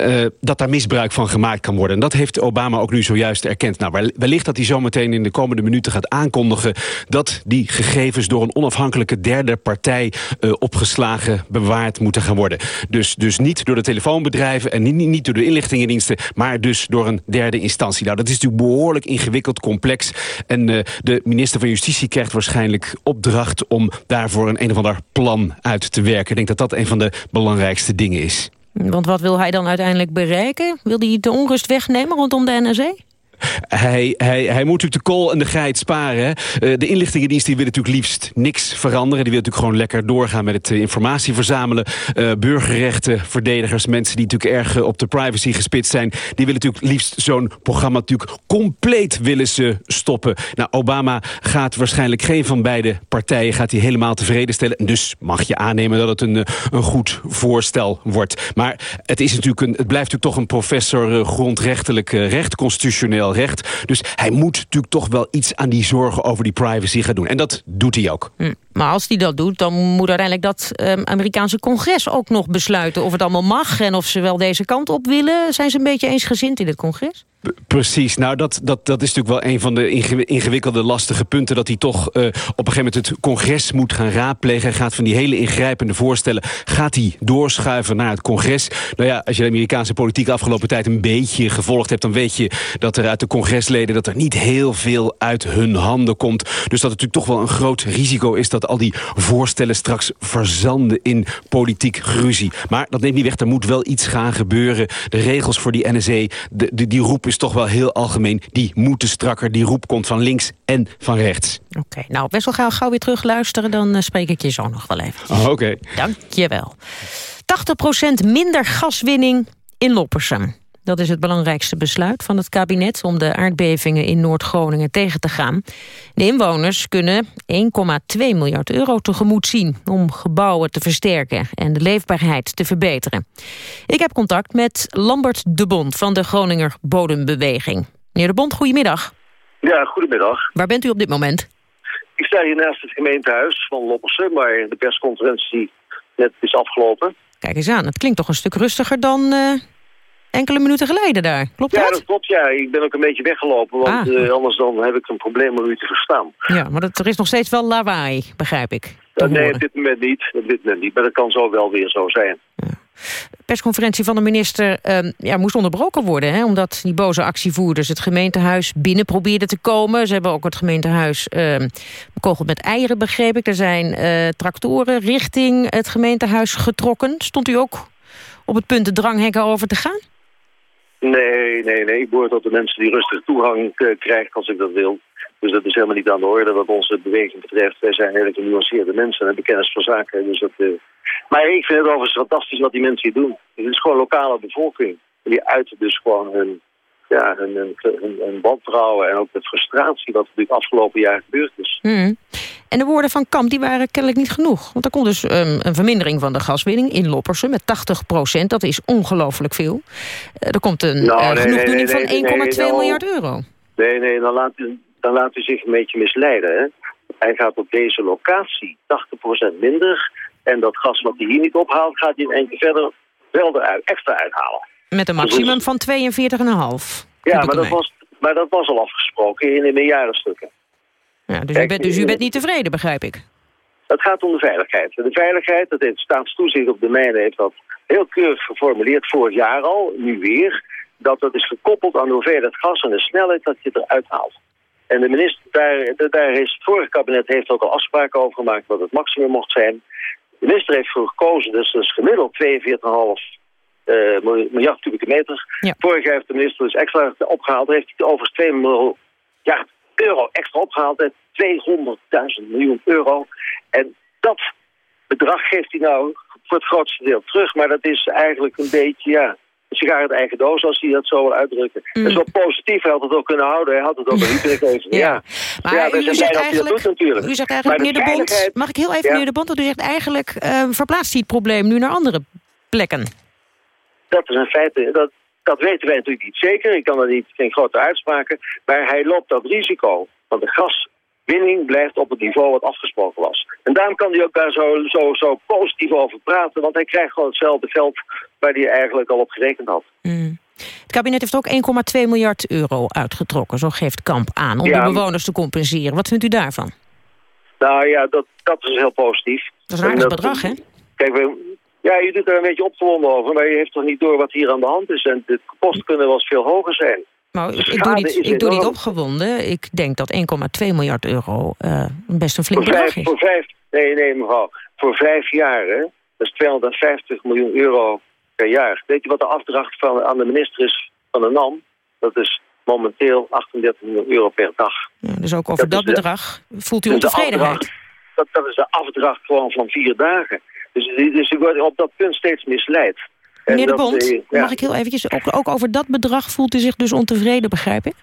Uh, dat daar misbruik van gemaakt kan worden. En dat heeft Obama ook nu zojuist erkend. Nou, wellicht dat hij zometeen in de komende minuten gaat aankondigen... dat die gegevens door een onafhankelijke derde partij... Uh, opgeslagen, bewaard moeten gaan worden. Dus, dus niet door de telefoonbedrijven en niet, niet door de inlichtingendiensten... maar dus door een derde instantie. Nou, dat is natuurlijk behoorlijk ingewikkeld, complex. En de minister van Justitie krijgt waarschijnlijk opdracht... om daarvoor een of ander plan uit te werken. Ik denk dat dat een van de belangrijkste dingen is. Want wat wil hij dan uiteindelijk bereiken? Wil hij de onrust wegnemen rondom de NSA? Hij, hij, hij moet natuurlijk de kool en de geit sparen. Uh, de inlichtingendienst die wil natuurlijk liefst niks veranderen. Die wil natuurlijk gewoon lekker doorgaan met het uh, informatie verzamelen. Uh, burgerrechten, verdedigers, mensen die natuurlijk erg op de privacy gespitst zijn... die willen natuurlijk liefst zo'n programma natuurlijk compleet willen ze stoppen. Nou, Obama gaat waarschijnlijk geen van beide partijen gaat hij helemaal tevreden stellen. En dus mag je aannemen dat het een, een goed voorstel wordt. Maar het, is natuurlijk een, het blijft natuurlijk toch een professor grondrechtelijk recht, constitutioneel recht. Dus hij moet natuurlijk toch wel iets aan die zorgen over die privacy gaan doen. En dat doet hij ook. Hm. Maar als die dat doet, dan moet uiteindelijk dat um, Amerikaanse congres ook nog besluiten of het allemaal mag en of ze wel deze kant op willen. Zijn ze een beetje eensgezind in het congres? Precies, nou dat, dat, dat is natuurlijk wel een van de ingewikkelde, lastige punten... dat hij toch uh, op een gegeven moment het congres moet gaan raadplegen. Hij gaat van die hele ingrijpende voorstellen... gaat hij doorschuiven naar het congres. Nou ja, als je de Amerikaanse politiek afgelopen tijd een beetje gevolgd hebt... dan weet je dat er uit de congresleden... dat er niet heel veel uit hun handen komt. Dus dat het natuurlijk toch wel een groot risico is... dat al die voorstellen straks verzanden in politiek ruzie. Maar dat neemt niet weg, er moet wel iets gaan gebeuren. De regels voor die NSE, de, de, die roep is toch wel heel algemeen. Die moeten strakker. Die roep komt van links en van rechts. Oké, nou best wel gauw, gauw weer terug luisteren. Dan uh, spreek ik je zo nog wel even. Oh, Oké. Okay. Dank je wel. 80% minder gaswinning in Loppersum. Dat is het belangrijkste besluit van het kabinet... om de aardbevingen in Noord-Groningen tegen te gaan. De inwoners kunnen 1,2 miljard euro tegemoet zien... om gebouwen te versterken en de leefbaarheid te verbeteren. Ik heb contact met Lambert de Bond van de Groninger Bodembeweging. Meneer de Bond, goedemiddag. Ja, goedemiddag. Waar bent u op dit moment? Ik sta hier naast het gemeentehuis van Loppersum... waar de persconferentie net is afgelopen. Kijk eens aan, het klinkt toch een stuk rustiger dan... Uh enkele minuten geleden daar. Klopt dat? Ja, dat klopt. Ja. Ik ben ook een beetje weggelopen, want ah. uh, anders dan heb ik een probleem om u te verstaan. Ja, maar dat, er is nog steeds wel lawaai, begrijp ik. Uh, nee, op dit moment niet. Op dit moment niet. Maar dat kan zo wel weer zo zijn. Ja. persconferentie van de minister uh, ja, moest onderbroken worden... Hè, omdat die boze actievoerders het gemeentehuis binnen probeerden te komen. Ze hebben ook het gemeentehuis uh, bekogeld met eieren, begreep ik. Er zijn uh, tractoren richting het gemeentehuis getrokken. Stond u ook op het punt de dranghekken over te gaan? Nee, nee, nee. Ik behoor tot de mensen die rustig toegang uh, krijgen als ik dat wil. Dus dat is helemaal niet aan de orde wat onze beweging betreft. Wij zijn hele genuanceerde mensen en hebben kennis van zaken. Dus dat, uh... Maar ik vind het overigens fantastisch wat die mensen hier doen. Het is gewoon lokale bevolking. Die uiten dus gewoon hun, ja, hun, hun, hun, hun wantrouwen en ook de frustratie wat er natuurlijk afgelopen jaar gebeurd is. Mm. En de woorden van Kamp die waren kennelijk niet genoeg. Want er komt dus um, een vermindering van de gaswinning in Loppersen met 80 procent. Dat is ongelooflijk veel. Uh, er komt een nou, uh, nee, genoegdoening nee, nee, van 1,2 nou, miljard euro. Nee, nee, dan laat, u, dan laat u zich een beetje misleiden. Hè? Hij gaat op deze locatie 80% minder. En dat gas wat hij hier niet ophaalt, gaat hij in keer verder wel eruit, extra uithalen. Met een maximum van 42,5. Ja, maar dat, was, maar dat was al afgesproken in de miljardenstukken. Ja, dus, Kijk, u bent, dus u bent niet tevreden, begrijp ik? Het gaat om de veiligheid. De veiligheid, dat heeft staatstoezicht op de mijnen heeft dat heel keurig geformuleerd vorig jaar al, nu weer, dat dat is gekoppeld aan de hoeveelheid gas en de snelheid dat je eruit haalt. En de minister, daar, daar is het vorige kabinet heeft ook al afspraken over gemaakt wat het maximum mocht zijn. De minister heeft voor gekozen, dus dat is gemiddeld 42,5 uh, miljard kubieke meter. Ja. Vorig jaar heeft de minister dus extra opgehaald. heeft hij overigens 2 miljard euro extra opgehaald. 200.000 miljoen euro. En dat bedrag geeft hij nou voor het grootste deel terug. Maar dat is eigenlijk een beetje, ja, een sigaar uit eigen doos, als hij dat zo wil uitdrukken. Mm. Is wel positief, hij had het ook kunnen houden. Hij had het ook een even. ja. ja. Maar ja, u, zegt eigenlijk, doet, natuurlijk. u zegt eigenlijk, meneer de Bond, mag ik heel even, ja. meneer de Bond, dat u zegt eigenlijk uh, verplaatst hij het probleem nu naar andere plekken. Dat is een feit, dat, dat weten wij natuurlijk niet zeker. Ik kan er niet geen grote uitspraken. Maar hij loopt dat risico. Want de gaswinning blijft op het niveau wat afgesproken was. En daarom kan hij ook daar zo, zo, zo positief over praten. Want hij krijgt gewoon hetzelfde geld waar hij eigenlijk al op gerekend had. Mm. Het kabinet heeft ook 1,2 miljard euro uitgetrokken. Zo geeft Kamp aan om Ja. de bewoners te compenseren. Wat vindt u daarvan? Nou ja, dat, dat is heel positief. Dat is een aardig bedrag, hè? Kijk, we, ja, je doet er een beetje opgewonden over, maar je heeft toch niet door wat hier aan de hand is. En de kosten kunnen wel eens veel hoger zijn. Nou, ik, doe niet, ik doe niet opgewonden. Ik denk dat 1,2 miljard euro uh, best een flink bedrag is. voor vijf, nee, nee mevrouw, voor vijf jaar, hè, dat is 250 miljoen euro per jaar. Weet je wat de afdracht van, aan de minister is van de NAM? Dat is momenteel 38 miljoen euro per dag. Ja, dus ook over dat, de- bedrag voelt u de ontevredenheid. dat, dat is de afdracht gewoon van vier dagen. Dus, dus ik word op dat punt steeds misleid. En Meneer De dat, Bond, eh, ja. mag ik heel eventjes... Ook, ook over dat bedrag voelt u zich dus ontevreden, begrijp ik?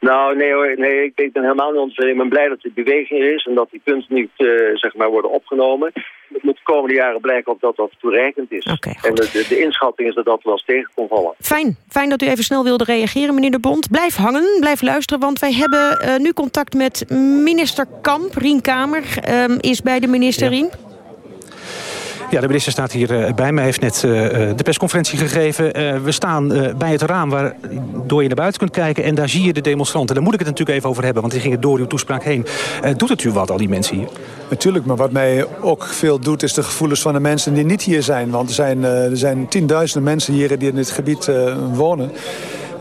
Nou, nee hoor, nee, ik, ik ben helemaal niet ontevreden. Ik ben blij dat er beweging er is en dat die punten niet uh, zeg maar worden opgenomen. Het moet de komende jaren blijken of dat dat toereikend is. Okay, en de, de, inschatting is dat dat wel eens tegen kon vallen. Fijn, fijn dat u even snel wilde reageren, meneer De Bond. Blijf hangen, blijf luisteren, want wij hebben uh, nu contact met minister Kamp. Rien Kamer um, is bij de minister, ja. Rien. Ja, de minister staat hier uh, bij me. heeft net uh, de persconferentie gegeven. We staan bij het raam waardoor je naar buiten kunt kijken. En daar zie je de demonstranten. Daar moet ik het natuurlijk even over hebben. Want die gingen door uw toespraak heen. doet het u wat, al die mensen hier? Natuurlijk, maar wat mij ook veel doet... is de gevoelens van de mensen die niet hier zijn. Want er zijn, er zijn tienduizenden mensen hier die in dit gebied wonen.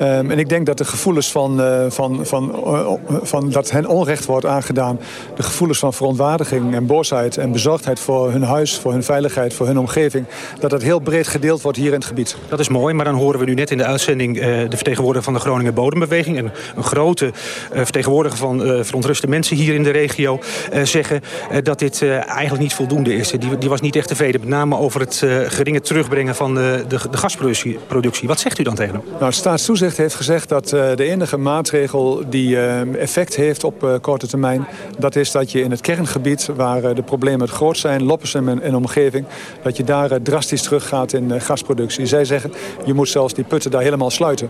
Um, en ik denk dat de gevoelens van, uh, van, van, uh, van dat hen onrecht wordt aangedaan... de gevoelens van verontwaardiging en boosheid en bezorgdheid voor hun huis... voor hun veiligheid, voor hun omgeving... dat dat heel breed gedeeld wordt hier in het gebied. Dat is mooi, maar dan horen we nu net in de uitzending... Uh, de vertegenwoordiger van de Groningen Bodembeweging... en een grote vertegenwoordiger van verontruste mensen hier in de regio... zeggen dat dit eigenlijk niet voldoende is. Die, die was niet echt tevreden, met name over het geringe terugbrengen van de, de, de gasproductie. Wat zegt u dan tegen hem? Nou, staatstoezicht heeft gezegd dat uh, de enige maatregel die uh, effect heeft op uh, korte termijn... dat is dat je in het kerngebied, waar de problemen het groot zijn... Loppersum en, omgeving, dat je daar drastisch teruggaat in gasproductie. Zij zeggen, je moet zelfs die putten daar helemaal sluiten.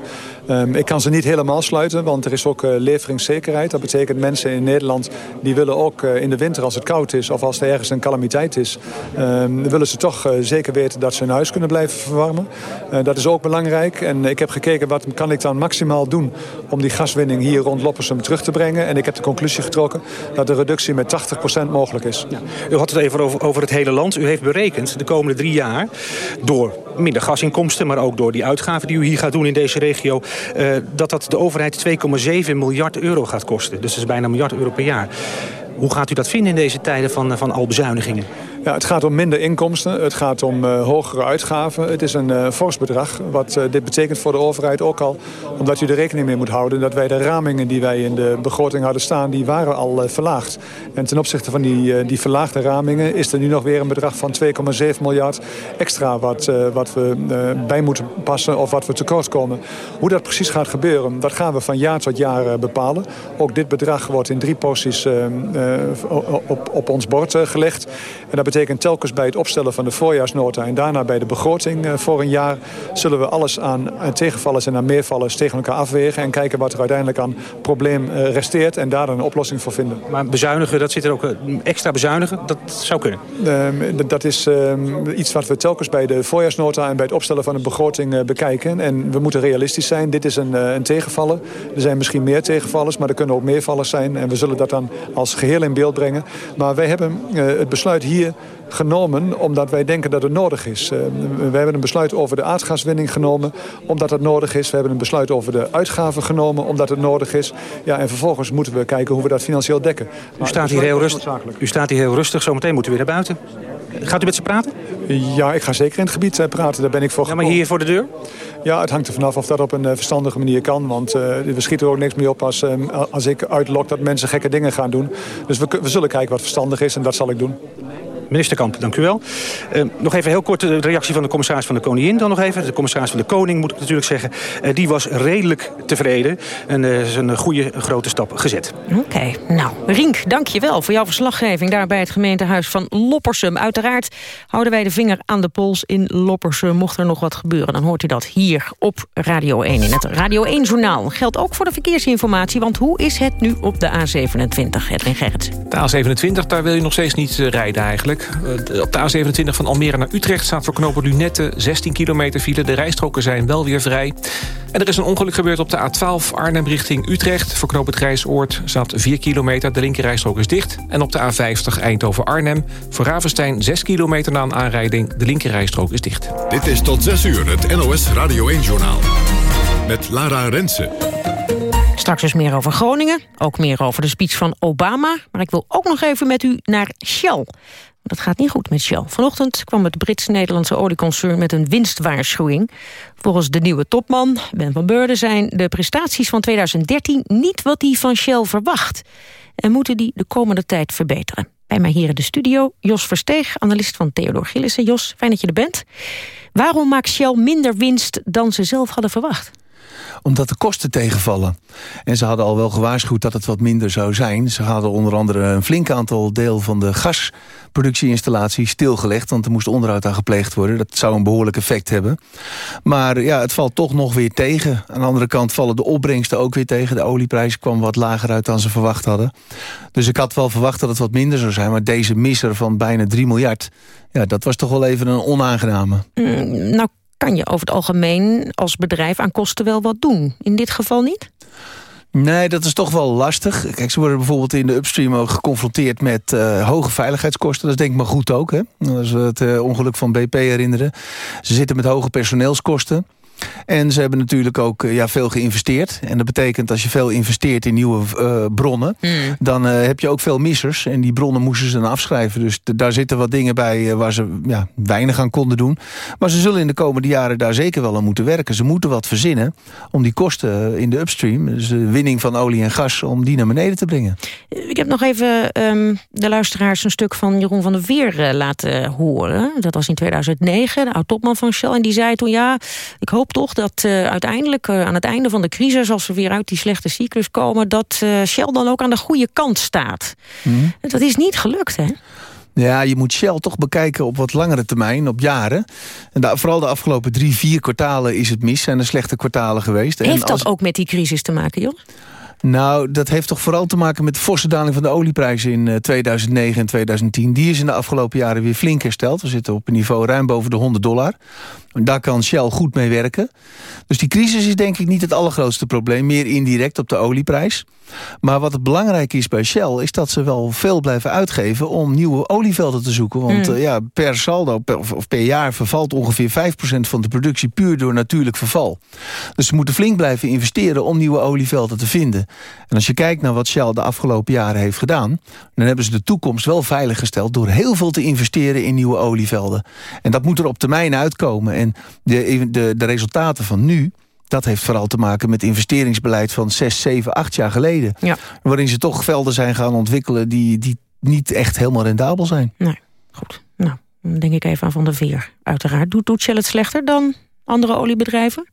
Um, ik kan ze niet helemaal sluiten, want er is ook leveringszekerheid. Dat betekent mensen in Nederland die willen ook in de winter als het koud is... of als er ergens een calamiteit is... Um, willen ze toch zeker weten dat ze hun huis kunnen blijven verwarmen. dat is ook belangrijk. En ik heb gekeken wat kan ik dan maximaal doen om die gaswinning hier rond Loppersum terug te brengen. En ik heb de conclusie getrokken dat de reductie met 80% mogelijk is. Ja. U had het even over, over het hele land. U heeft berekend de komende drie jaar door minder gasinkomsten... maar ook door die uitgaven die u hier gaat doen in deze regio... Uh, dat dat de overheid 2,7 miljard euro gaat kosten. Dus dat is bijna een miljard euro per jaar. Hoe gaat u dat vinden in deze tijden van, van al bezuinigingen? Het gaat om minder inkomsten, het gaat om uh, hogere uitgaven. Het is een uh, fors bedrag. Wat uh, dit betekent voor de overheid ook al... omdat u er rekening mee moet houden... dat wij de ramingen die wij in de begroting hadden staan... die waren al verlaagd. En ten opzichte van die, die verlaagde ramingen... is er nu nog weer een bedrag van 2,7 miljard extra... wat, wat we bij moeten passen of wat we tekort komen. Hoe dat precies gaat gebeuren, dat gaan we van jaar tot jaar bepalen. Ook dit bedrag wordt in drie porties op, op ons bord gelegd. En dat betekent telkens bij het opstellen van de voorjaarsnota... en daarna bij de begroting uh, voor een jaar... zullen we alles aan, aan tegenvallers en aan meervallers tegen elkaar afwegen... en kijken wat er uiteindelijk aan probleem uh, resteert... en daar dan een oplossing voor vinden. Maar bezuinigen, dat zit er ook extra bezuinigen? Dat zou kunnen? Ehm, dat is ehm, iets wat we telkens bij de voorjaarsnota... en bij het opstellen van de begroting bekijken. En we moeten realistisch zijn. Dit is een, een tegenvaller. Er zijn misschien meer tegenvallers, maar er kunnen ook meervallers zijn. En we zullen dat dan als geheel in beeld brengen. Maar wij hebben het besluit hier genomen omdat wij denken dat het nodig is. Uh, we hebben een besluit over de aardgaswinning genomen omdat het nodig is. We hebben een besluit over de uitgaven genomen omdat het nodig is. Ja, en vervolgens moeten we kijken hoe we dat financieel dekken. U staat, hier heel rustig. u staat hier heel rustig. Zometeen moet u weer naar buiten. Gaat u met ze praten? Ja, ik ga zeker in het gebied praten. Daar ben ik voor Ja, maar hier voor de deur? Ja, het hangt er vanaf of dat op een verstandige manier kan. Want uh, we schieten er ook niks mee op als, uh, als ik uitlok dat mensen gekke dingen gaan doen. Dus we, we zullen kijken wat verstandig is en dat zal ik doen. Minister Kamp, dank u wel. Uh, nog even heel kort de reactie van de commissaris van de Koningin dan nog even. De commissaris van de Koning, moet ik natuurlijk zeggen. Uh, die was redelijk tevreden. En uh, is een goede grote stap gezet. Oké, okay. nou, Rink, dank je wel voor jouw verslaggeving... daar bij het gemeentehuis van Loppersum. Uiteraard houden wij de vinger aan de pols in Loppersum. Mocht er nog wat gebeuren, dan hoort u dat hier op Radio 1. In het Radio 1-journaal geldt ook voor de verkeersinformatie... want hoe is het nu op de A27, Edwin Gerrit? De A27, daar wil je nog steeds niet rijden eigenlijk. Uh, op de A27 van Almere naar Utrecht staat voor knopen Lunette 16 kilometer file. De rijstroken zijn wel weer vrij. En er is een ongeluk gebeurd op de A12 Arnhem richting Utrecht. Voor knoop het Grijsoord staat 4 kilometer. De linkerrijstrook is dicht. En op de A50 Eindhoven-Arnhem voor Ravenstein 6 kilometer na een aanrijding. De linkerrijstrook is dicht. Dit is tot 6 uur het NOS Radio 1-journaal. Met Lara Rensen. Straks dus meer over Groningen, ook meer over de speech van Obama. Maar ik wil ook nog even met u naar Shell. Dat gaat niet goed met Shell. Vanochtend kwam het Brits-Nederlandse olieconcern met een winstwaarschuwing. Volgens de nieuwe topman, Ben van Beurden, zijn de prestaties van 2013 niet wat die van Shell verwacht. En moeten die de komende tijd verbeteren. Bij mij hier in de studio, Jos Versteeg, analist van Theodor Gillissen. Jos, fijn dat je er bent. Waarom maakt Shell minder winst dan ze zelf hadden verwacht? Omdat de kosten tegenvallen. En ze hadden al wel gewaarschuwd dat het wat minder zou zijn. Ze hadden onder andere een flink aantal deel van de gasproductieinstallatie stilgelegd... want er moest onderhoud aan gepleegd worden. Dat zou een behoorlijk effect hebben. Maar ja, het valt toch nog weer tegen. Aan de andere kant vallen de opbrengsten ook weer tegen. De olieprijs kwam wat lager uit dan ze verwacht hadden. Dus ik had wel verwacht dat het wat minder zou zijn. Maar deze misser van bijna 3 miljard... Ja, dat was toch wel even een onaangename. Mm, nou kan je over het algemeen als bedrijf aan kosten wel wat doen. In dit geval niet? Nee, dat is toch wel lastig. Kijk, ze worden bijvoorbeeld in de upstream ook geconfronteerd met uh, hoge veiligheidskosten. Dat is denk ik maar goed ook. Hè? Als we het uh, ongeluk van BP herinneren. Ze zitten met hoge personeelskosten. En ze hebben natuurlijk ook eh, ja, veel geïnvesteerd. En dat betekent als je veel investeert in nieuwe uh, bronnen... Mm. dan uh, heb je ook veel missers. En die bronnen moesten ze dan afschrijven. Dus daar zitten wat dingen bij uh, waar ze ja, weinig aan konden doen. Maar ze zullen in de komende jaren daar zeker wel aan moeten werken. Ze moeten wat verzinnen om die kosten in de upstream... dus de winning van olie en gas, om die naar beneden te brengen. Ik heb nog even um, de luisteraars een stuk van Jeroen van der Veer laten horen. Dat was in 2009, de oud-topman van Shell. En die zei toen, ja, ik hoop toch dat uh, uiteindelijk uh, aan het einde van de crisis... als we weer uit die slechte cyclus komen... dat uh, Shell dan ook aan de goede kant staat. Mm. Dat is niet gelukt, hè? Ja, je moet Shell toch bekijken op wat langere termijn, op jaren. En da vooral de afgelopen drie, vier kwartalen is het mis. Zijn er slechte kwartalen geweest. Heeft dat ook met die crisis te maken, joh? Nou, dat heeft toch vooral te maken met de forse daling van de olieprijzen in uh, 2009 en 2010. Die is in de afgelopen jaren weer flink hersteld. We zitten op een niveau ruim boven de 100 dollar. Daar kan Shell goed mee werken. Dus die crisis is denk ik niet het allergrootste probleem. Meer indirect op de olieprijs. Maar wat belangrijk is bij Shell... is dat ze wel veel blijven uitgeven om nieuwe olievelden te zoeken. Want mm. uh, ja, per saldo per, of per jaar vervalt ongeveer 5% van de productie... puur door natuurlijk verval. Dus ze moeten flink blijven investeren om nieuwe olievelden te vinden. En als je kijkt naar wat Shell de afgelopen jaren heeft gedaan... dan hebben ze de toekomst wel veiliggesteld... door heel veel te investeren in nieuwe olievelden. En dat moet er op termijn uitkomen. En de, de, de resultaten van nu dat heeft vooral te maken met investeringsbeleid van 6, 7, 8 jaar geleden. Ja. Waarin ze toch velden zijn gaan ontwikkelen die, die niet echt helemaal rendabel zijn. Nee, goed. Nou, dan denk ik even aan Van der Veer. Uiteraard. Doet, doet Shell het slechter dan andere oliebedrijven?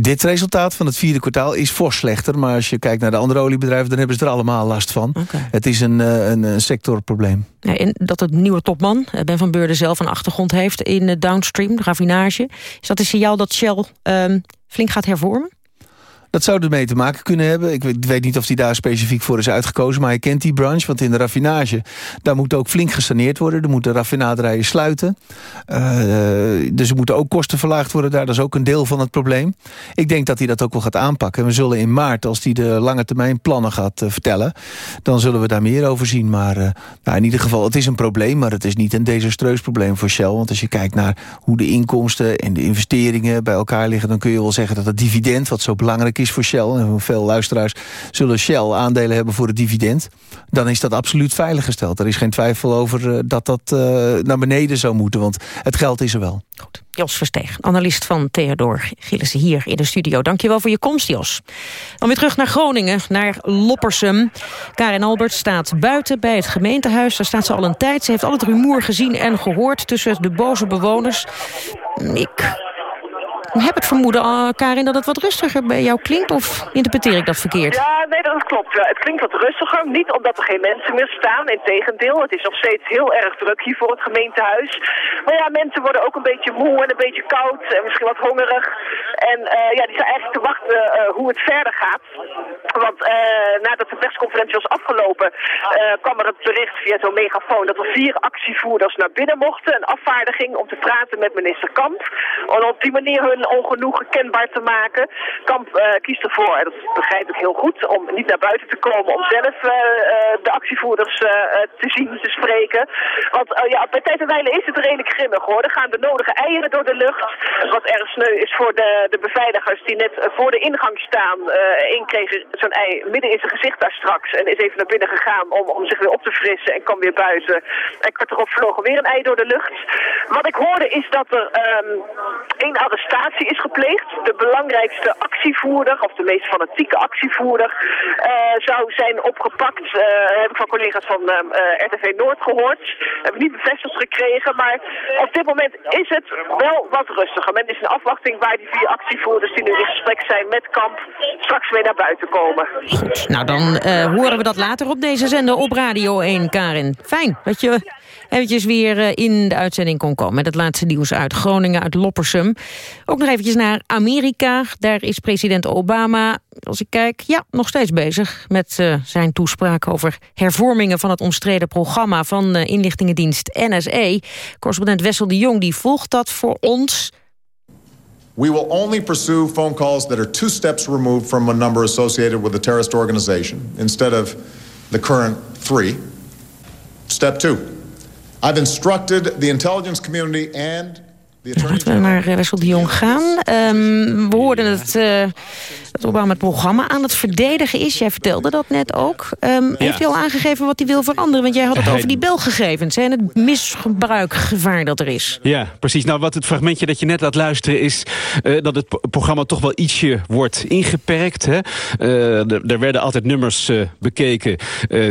Dit resultaat van het vierde kwartaal is fors slechter. Maar als je kijkt naar de andere oliebedrijven... dan hebben ze er allemaal last van. Okay. Het is een, een, een sectorprobleem. Ja, en dat het nieuwe topman, Ben van Beurden zelf... een achtergrond heeft in de downstream, de raffinage. Is dat een signaal dat Shell um, flink gaat hervormen? Dat zou ermee te maken kunnen hebben. Ik weet niet of hij daar specifiek voor is uitgekozen... maar hij kent die branche, want in de raffinage... daar moet ook flink gesaneerd worden. Er moeten raffinaderijen sluiten. Uh, dus er moeten ook kosten verlaagd worden daar. Dat is ook een deel van het probleem. Ik denk dat hij dat ook wel gaat aanpakken. En we zullen in maart, als hij de lange termijn plannen gaat uh, vertellen... dan zullen we daar meer over zien. Maar uh, nou, in ieder geval, het is een probleem... maar het is niet een desastreus probleem voor Shell. Want als je kijkt naar hoe de inkomsten en de investeringen... bij elkaar liggen, dan kun je wel zeggen dat het dividend... wat zo belangrijk is is voor Shell... en veel luisteraars zullen Shell aandelen hebben voor het dividend... dan is dat absoluut veiliggesteld. Er is geen twijfel over eh, dat dat uh, naar beneden zou moeten... want het geld is er wel. Goed. Jos Versteeg, analist van Theodor Gillissen hier in de studio. Dankjewel voor je komst, Jos. Dan weer terug naar Groningen, naar Loppersum. Karin Albert staat buiten bij het gemeentehuis. Daar staat ze al een tijd. Ze heeft al het rumoer gezien en gehoord tussen de boze bewoners. Ik heb het vermoeden, uh, Karin, dat het wat rustiger bij jou klinkt. Of interpreteer ik dat verkeerd? Ja, nee, dat klopt. Het klinkt wat rustiger. Niet omdat er geen mensen meer staan. Integendeel, het is nog steeds heel erg druk hier voor het gemeentehuis. Maar ja, mensen worden ook een beetje moe en een beetje koud. En misschien wat hongerig. En uh, ja, die zijn eigenlijk te wachten uh, hoe het verder gaat. Want nadat de persconferentie was afgelopen... kwam er het bericht via zo'n megafoon... dat er vier actievoerders naar binnen mochten. Een afvaardiging om te praten met minister Kamp. En op die manier hun ongenoegen kenbaar te maken. Kamp uh, kiest ervoor, en dat begrijp ik heel goed, om niet naar buiten te komen, om zelf uh, de actievoerders te zien, te spreken. Want ja, bij tijd en is het redelijk grimmig hoor. Er gaan de nodige eieren door de lucht. Wat erg sneu is voor de, de beveiligers die net voor de ingang staan. Eén kreeg zo'n ei midden in zijn gezicht daar straks en is even naar binnen gegaan om, om zich weer op te frissen en kwam weer buiten. En kwart erop vlogen weer een ei door de lucht. Wat ik hoorde is dat er um, één arrestatie is gepleegd. De belangrijkste actievoerder, of de meest fanatieke actievoerder, uh, zou zijn opgepakt. Uh, heb ik van collega's van uh, RTV Noord gehoord. Heb ik niet bevestigd gekregen, maar op dit moment is het wel wat rustiger. Men is in afwachting waar die vier actievoerders die nu in gesprek zijn met Kamp straks weer naar buiten komen. Goed, nou dan horen we dat later op deze zender op Radio 1, Karin. Fijn dat je eventjes weer in de uitzending kon komen met het laatste nieuws uit Groningen, uit Loppersum. Ook nog eventjes naar Amerika. Daar is president Obama, als ik kijk, ja, nog steeds bezig met uh, zijn toespraak over hervormingen van het omstreden programma van uh, inlichtingendienst NSA. Correspondent Wessel de Jong die volgt dat voor ons. We will only pursue phone calls that are two steps removed from a number associated with a terrorist organization instead of the current three. Step two. I've instructed the intelligence community and Laten we naar Wessel de Jong gaan. Um, we hoorden het, uh, dat Obama het programma aan het verdedigen is. Jij vertelde dat net ook. Um, ja. Heeft hij al aangegeven wat hij wil veranderen? Want jij had het hij... over die belgegevens en het misbruikgevaar dat er is. Ja, precies. Nou, wat het fragmentje dat je net laat luisteren is... Uh, dat het programma toch wel ietsje wordt ingeperkt. Hè? Uh, er werden altijd nummers bekeken.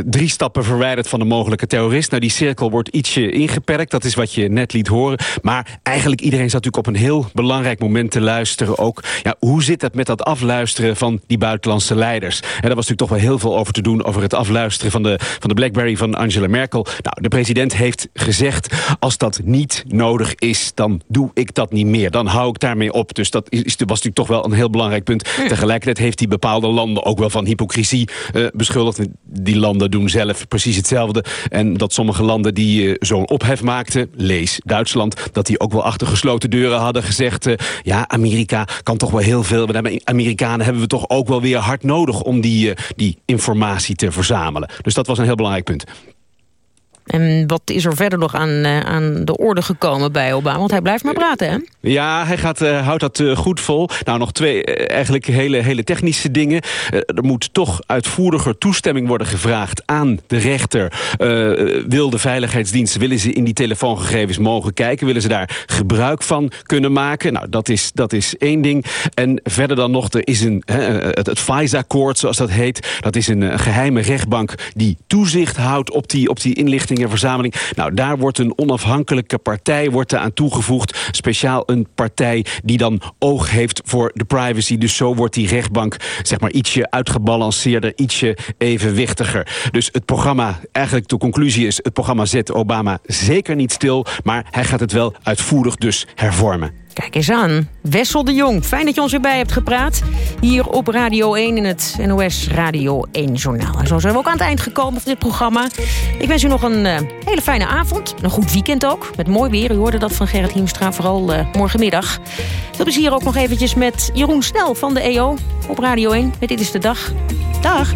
drie stappen verwijderd van de mogelijke terrorist. Nou, die cirkel wordt ietsje ingeperkt. Dat is wat je net liet horen. Maar eigenlijk iedereen zat natuurlijk op een heel belangrijk moment te luisteren ook. Ja, hoe zit het met dat afluisteren van die buitenlandse leiders? En daar was natuurlijk toch wel heel veel over te doen... over het afluisteren van de, van de Blackberry van Angela Merkel. Nou, de president heeft gezegd... als dat niet nodig is, dan doe ik dat niet meer. Dan hou ik daarmee op. Dus dat is, was natuurlijk toch wel een heel belangrijk punt. Tegelijkertijd heeft hij bepaalde landen ook wel van hypocrisie uh, beschuldigd. Die landen doen zelf precies hetzelfde. En dat sommige landen die uh, zo'n ophef maakten... lees Duitsland, dat die ook wel achter gesloten deuren hadden gezegd... Uh, ja, Amerika kan toch wel heel veel. Met Amerikanen hebben we toch ook wel weer hard nodig... om die, uh, die informatie te verzamelen. Dus dat was een heel belangrijk punt. En wat is er verder nog aan, uh, aan de orde gekomen bij Obama? Want hij blijft maar praten, hè? Ja, hij gaat, uh, houdt dat uh, goed vol. Nou, nog twee eigenlijk hele, hele technische dingen. er moet toch uitvoeriger toestemming worden gevraagd aan de rechter. wil de veiligheidsdienst, willen ze in die telefoongegevens mogen kijken? Willen ze daar gebruik van kunnen maken? Nou, dat is, dat is één ding. En verder dan nog, er is een, het, het FISA-koord, zoals dat heet. Dat is een geheime rechtbank die toezicht houdt op die, op die inlichting verzameling. Nou, daar wordt een onafhankelijke partij wordt aan toegevoegd. Speciaal een partij die dan oog heeft voor de privacy. Dus zo wordt die rechtbank zeg maar ietsje uitgebalanceerder, ietsje evenwichtiger. Dus het programma, eigenlijk de conclusie is... het programma zet Obama zeker niet stil... maar hij gaat het wel uitvoerig dus hervormen. Kijk eens aan. Wessel de Jong, fijn dat je ons weer bij hebt gepraat. Hier op Radio 1 in het NOS Radio 1 Journaal. En zo zijn we ook aan het eind gekomen van dit programma. Ik wens u nog een uh, hele fijne avond. Een goed weekend ook. Met mooi weer. U hoorde dat van Gerrit Hiemstra vooral uh, morgenmiddag. Veel plezier ook nog eventjes met Jeroen Snel van de EO op Radio 1. Met Dit is de Dag. Dag.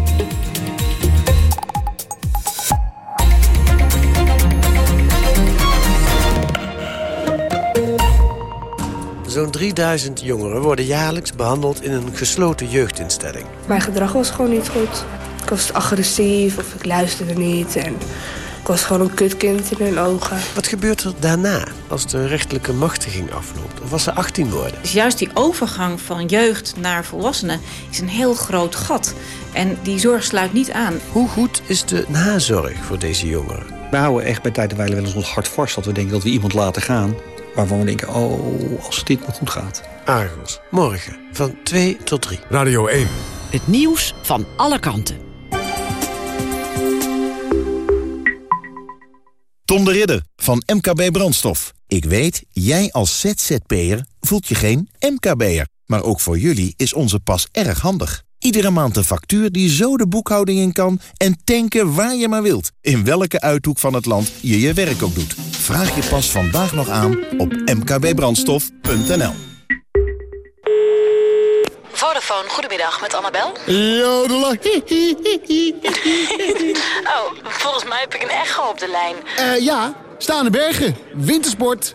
Zo'n 3000 jongeren worden jaarlijks behandeld in een gesloten jeugdinstelling. Mijn gedrag was gewoon niet goed. Ik was agressief of ik luisterde niet en ik was gewoon een kutkind in hun ogen. Wat gebeurt er daarna als de rechtelijke machtiging afloopt of als ze 18 worden? Dus juist die overgang van jeugd naar volwassenen is een heel groot gat. En die zorg sluit niet aan. Hoe goed is de nazorg voor deze jongeren? We houden echt bij tijd en wijle wel eens ons hart vast... dat we denken dat we iemand laten gaan waarvan we denken, oh, als dit nog goed gaat. Argos, morgen van 2 tot 3. Radio 1. Het nieuws van alle kanten. Tom de Ridder van MKB Brandstof. Ik weet, jij als ZZP'er voelt je geen MKB'er. Maar ook voor jullie is onze pas erg handig. Iedere maand een factuur die zo de boekhouding in kan... en tanken waar je maar wilt. In welke uithoek van het land je je werk ook doet. Vraag je pas vandaag nog aan op mkbbrandstof.nl. Vodafone, goedemiddag, met Annabel. Jodela. oh, volgens mij heb ik een echo op de lijn. Uh, ja, staande bergen, wintersport,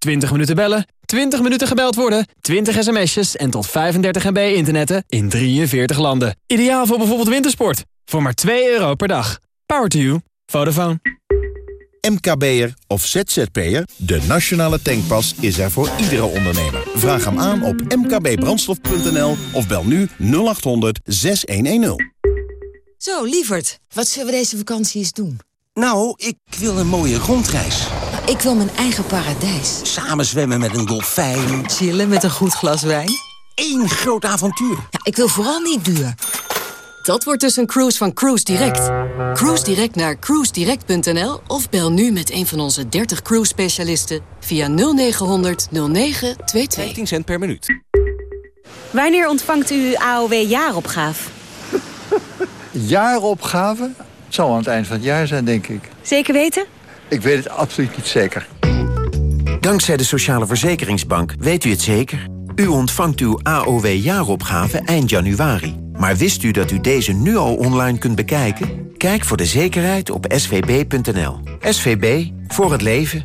20 minuten bellen, 20 minuten gebeld worden, 20 sms'jes en tot 35 MB internetten in 43 landen. Ideaal voor bijvoorbeeld wintersport. Voor maar 2 euro per dag. Power to you. Vodafone. MKB'er of ZZP'er? De nationale tankpas is er voor iedere ondernemer. Vraag hem aan op mkbbrandstof.nl of bel nu 0800 6110. Zo, lieverd, wat zullen we deze vakantie eens doen? Nou, ik wil een mooie rondreis. Ik wil mijn eigen paradijs. Samen zwemmen met een dolfijn. Chillen met een goed glas wijn. Eén groot avontuur. Ja, ik wil vooral niet duur. Dat wordt dus een cruise van Cruise Direct. Cruise Direct naar cruisedirect.nl of bel nu met een van onze 30 cruise specialisten via 0900 0922. 15 cent per minuut. Wanneer ontvangt u AOW jaaropgave? Jaaropgave? Het zal aan het eind van het jaar zijn, denk ik. Zeker weten? Ik weet het absoluut niet zeker. Dankzij de Sociale Verzekeringsbank weet u het zeker. U ontvangt uw AOW-jaaropgave eind januari. Maar wist u dat u deze nu al online kunt bekijken? Kijk voor de zekerheid op svb.nl. SVB, voor het leven.